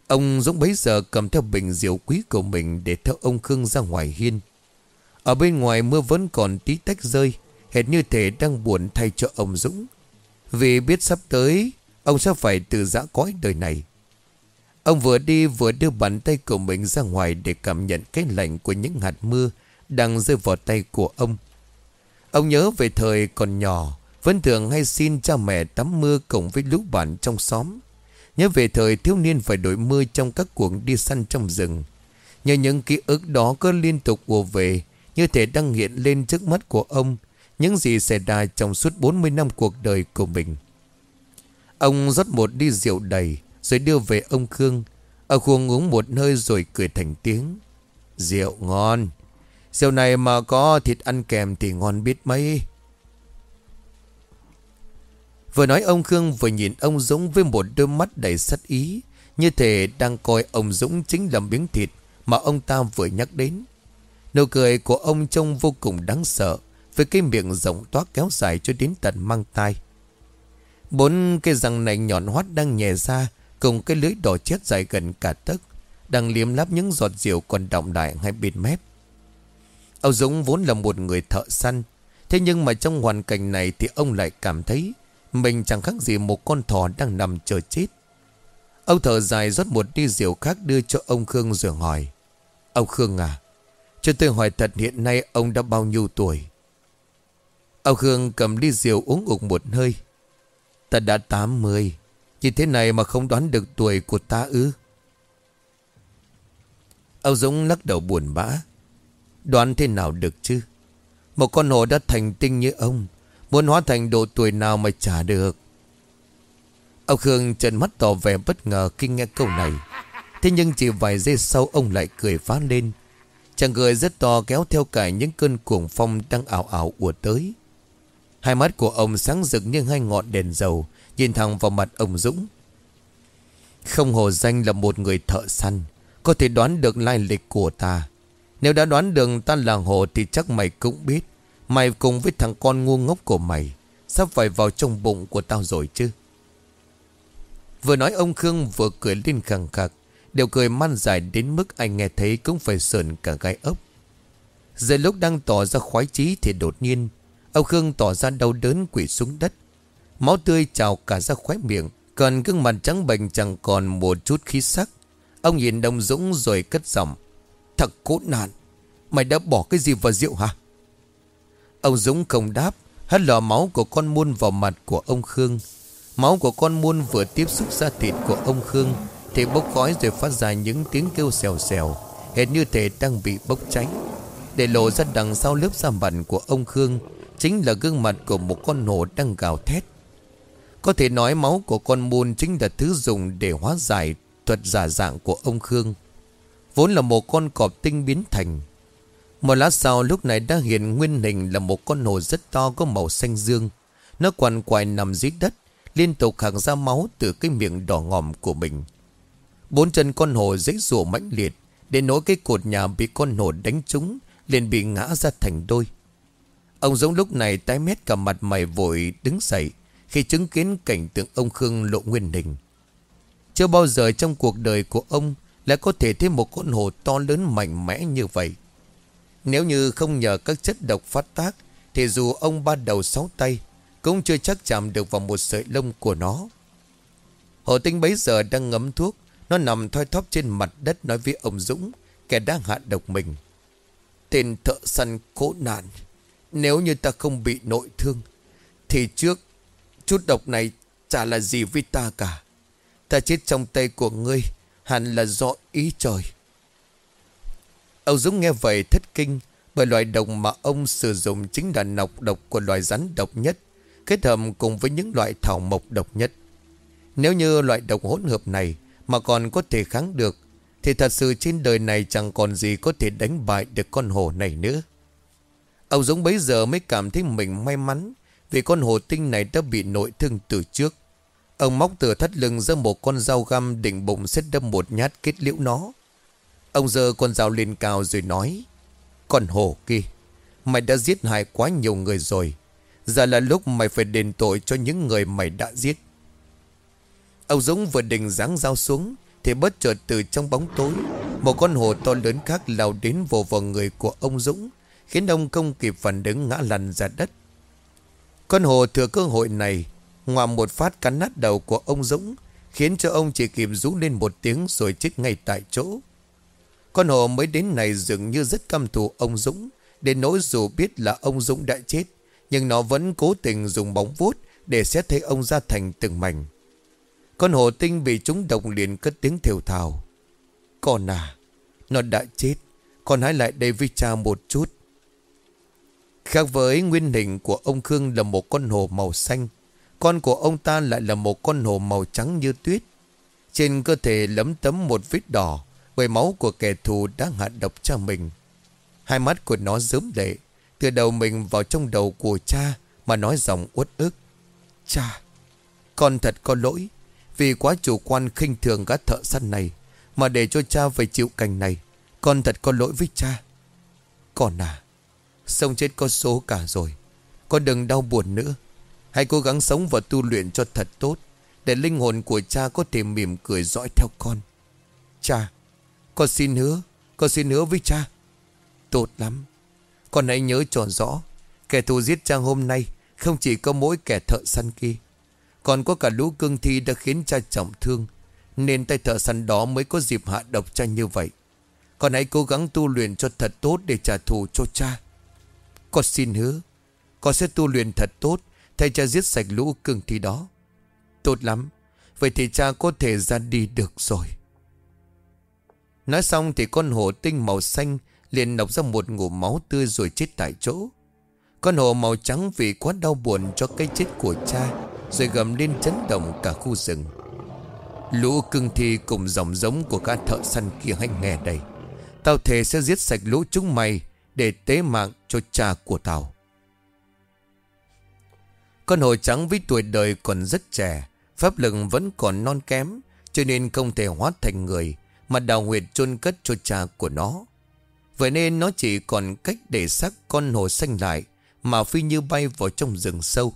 Ông Dũng bấy giờ cầm theo bình rượu quý của mình để theo ông Khương ra ngoài hiên. Ở bên ngoài mưa vẫn còn tí tách rơi, hệt như thể đang buồn thay cho ông Dũng. Vì biết sắp tới, ông sẽ phải từ giã cõi đời này. Ông vừa đi vừa đưa bàn tay của mình ra ngoài để cảm nhận cái lạnh của những hạt mưa đang rơi vào tay của ông. Ông nhớ về thời còn nhỏ, vẫn thường hay xin cha mẹ tắm mưa cùng với lũ bạn trong xóm. Nhớ về thời thiếu niên phải đổi mưa trong các cuộc đi săn trong rừng. Nhờ những ký ức đó cứ liên tục ùa về, như thể đang hiện lên trước mắt của ông, những gì xảy ra trong suốt 40 năm cuộc đời của mình. Ông rót một đi rượu đầy, rồi đưa về ông Khương. Ở khuôn uống một hơi rồi cười thành tiếng. Rượu ngon, Rượu này mà có thịt ăn kèm thì ngon biết mấy. Vừa nói ông Khương vừa nhìn ông Dũng với một đôi mắt đầy sắt ý. Như thể đang coi ông Dũng chính là miếng thịt mà ông ta vừa nhắc đến. Nụ cười của ông trông vô cùng đáng sợ với cái miệng rộng toát kéo dài cho đến tận mang tai. Bốn cái răng này nhọn hoắt đang nhè ra cùng cái lưới đỏ chết dài gần cả tấc, đang liếm láp những giọt rượu còn đọng lại ngay bên mép. Âu Dũng vốn là một người thợ săn, Thế nhưng mà trong hoàn cảnh này Thì ông lại cảm thấy Mình chẳng khác gì một con thỏ đang nằm chờ chết. Ông thở dài rót một đi rượu khác đưa cho ông Khương rồi hỏi, Ông Khương à Cho tôi hỏi thật hiện nay ông đã bao nhiêu tuổi? Ông Khương cầm ly rượu uống ục một hơi, Ta đã 80 như thế này mà không đoán được tuổi của ta ư? Âu Dũng lắc đầu buồn bã. Đoán thế nào được chứ? Một con hổ đã thành tinh như ông, Muốn hóa thành độ tuổi nào mà trả được. Ông Khương trần mắt tỏ vẻ bất ngờ khi nghe câu này. Thế nhưng chỉ vài giây sau ông lại cười phá lên. Chàng cười rất to kéo theo cả những cơn cuồng phong đang ảo ảo ùa tới. Hai mắt của ông sáng rực như hai ngọn đèn dầu Nhìn thẳng vào mặt ông Dũng Không hồ danh là một người thợ săn, Có thể đoán được lai lịch của ta nếu đã đoán được ta là hồ thì chắc mày cũng biết. Mày cùng với thằng con ngu ngốc của mày, sắp phải vào trong bụng của tao rồi chứ. Vừa nói ông Khương vừa cười lên khẳng khắc Đều cười man dài đến mức anh nghe thấy cũng phải sờn cả gai ốc. Giờ lúc đang tỏ ra khoái chí thì đột nhiên, Ông Khương tỏ ra đau đớn quỷ xuống đất Máu tươi trào cả ra khóe miệng, Còn gương mặt trắng bệnh chẳng còn một chút khí sắc. Ông nhìn Đông Dũng rồi cất giọng Thật cố nạn, Mày đã bỏ cái gì vào rượu hả? Ông Dũng không đáp, Hất lò máu của con muôn vào mặt của ông Khương. Máu của con muôn vừa tiếp xúc ra thịt của ông Khương, Thì bốc khói rồi phát ra những tiếng kêu xèo xèo, Hệt như thể đang bị bốc cháy. Để lộ ra đằng sau lớp da mặt của ông Khương, Chính là gương mặt của một con hổ đang gào thét. Có thể nói máu của con muôn chính là thứ dùng để hóa giải thuật giả dạng của ông Khương. Vốn là một con cọp tinh biến thành. Một lát sau lúc này đã hiện nguyên hình là một con hồ rất to có màu xanh dương. Nó quằn quại nằm dưới đất, Liên tục hàng ra máu từ cái miệng đỏ ngòm của mình. Bốn chân con hồ dãy rùa mãnh liệt Để nối cái cột nhà bị con hồ đánh trúng, liền bị ngã ra thành đôi. Ông giống lúc này tái mét cả mặt mày vội đứng dậy. Khi chứng kiến cảnh tượng ông Khương lộ nguyên hình Chưa bao giờ trong cuộc đời của ông Lại có thể thấy một con hồ to lớn mạnh mẽ như vậy. Nếu như không nhờ các chất độc phát tác, Thì dù ông ba đầu sáu tay, Cũng chưa chắc chạm được vào một sợi lông của nó. Hồ tinh bấy giờ đang ngấm thuốc, Nó nằm thoi thóp trên mặt đất nói với ông Dũng, Kẻ đang hạ độc mình. Tên thợ săn cố nạn, Nếu như ta không bị nội thương, Thì trước Chút độc này chả là gì với ta cả. Ta chết trong tay của ngươi, Hẳn là do ý trời. Âu Dũng nghe vậy thất kinh Bởi loại độc mà ông sử dụng Chính là nọc độc của loài rắn độc nhất, Kết hợp cùng với những loại thảo mộc độc nhất. Nếu như loại độc hỗn hợp này Mà còn có thể kháng được, Thì thật sự trên đời này chẳng còn gì Có thể đánh bại được con hổ này nữa. Âu Dũng bấy giờ mới cảm thấy mình may mắn vì con hồ tinh này đã bị nội thương từ trước Ông móc từ thắt lưng ra một con dao găm định bụng xét đâm một nhát kết liễu nó. Ông giơ con dao lên cao rồi nói. Con hổ kia, mày đã giết hại quá nhiều người rồi. Giờ là lúc mày phải đền tội cho những người mày đã giết. Ông Dũng vừa định giáng dao xuống thì bất chợt từ trong bóng tối một con hổ to lớn khác lao đến vồ vào người của ông Dũng khiến ông không kịp phản ứng ngã lăn ra đất. Con hồ thừa cơ hội này Ngoạm một phát cắn nát đầu của ông Dũng, Khiến cho ông chỉ kịp rú lên một tiếng Rồi chết ngay tại chỗ. Con hồ mới đến này dường như rất căm thù ông Dũng Đến nỗi dù biết là ông Dũng đã chết, Nhưng nó vẫn cố tình dùng bóng vuốt Để xét thấy ông ra thành từng mảnh. Con hồ tinh bị chúng độc liền cất tiếng thều thào. Con à Nó đã chết, Con hãy lại đây với cha một chút. Khác với nguyên hình của ông Khương là một con hồ màu xanh con của ông ta lại là một con hồ màu trắng như tuyết. Trên cơ thể lấm tấm một vết đỏ bởi máu của kẻ thù đã hạ độc cho mình. Hai mắt của nó dớm lệ, từ đầu mình vào trong đầu của cha mà nói giọng uất ức. Cha, con thật có lỗi vì quá chủ quan khinh thường các thợ săn này mà để cho cha phải chịu cảnh này. Con thật có lỗi với cha. Con à, sông chết có số cả rồi. Con đừng đau buồn nữa. Hãy cố gắng sống và tu luyện cho thật tốt, Để linh hồn của cha có thể mỉm cười dõi theo con. Cha, Con xin hứa, Con xin hứa với cha. Tốt lắm. Con hãy nhớ tròn rõ, Kẻ thù giết cha hôm nay Không chỉ có mỗi kẻ thợ săn kia, Còn có cả lũ cương thi đã khiến cha trọng thương, Nên tay thợ săn đó mới có dịp hạ độc cha như vậy. Con hãy cố gắng tu luyện cho thật tốt để trả thù cho cha. Con xin hứa, Con sẽ tu luyện thật tốt Thầy cha giết sạch lũ cương thi đó. Tốt lắm, Vậy thì cha có thể ra đi được rồi. Nói xong thì con hổ tinh màu xanh liền nọc ra một ngụm máu tươi rồi chết tại chỗ. Con hổ màu trắng vì quá đau buồn cho cái chết của cha, Rồi gầm lên chấn động cả khu rừng. Lũ cưng thi cùng dòng giống của các thợ săn kia hãy nghe đây. Tao thề sẽ giết sạch lũ chúng mày để tế mạng cho cha của tao. Con hồ trắng với tuổi đời còn rất trẻ, Pháp lực vẫn còn non kém, Cho nên không thể hóa thành người, Mà đào huyệt chôn cất cho cha của nó. Vậy nên nó chỉ còn cách để xác con hồ xanh lại, Mà phi như bay vào trong rừng sâu.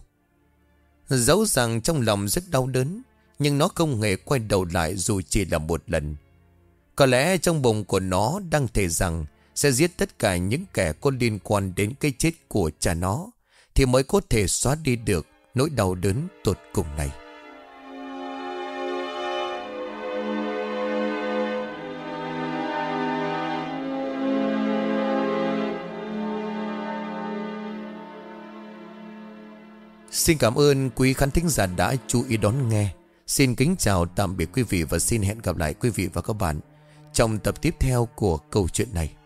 Dẫu rằng trong lòng rất đau đớn, Nhưng nó không hề quay đầu lại dù chỉ là một lần. Có lẽ trong bụng của nó đang thề rằng sẽ giết tất cả những kẻ có liên quan đến cái chết của cha nó, thì mới có thể xóa đi được nỗi đau đớn tột cùng này. Xin cảm ơn quý khán thính giả đã chú ý đón nghe. Xin kính chào, tạm biệt quý vị và xin hẹn gặp lại quý vị và các bạn trong tập tiếp theo của câu chuyện này.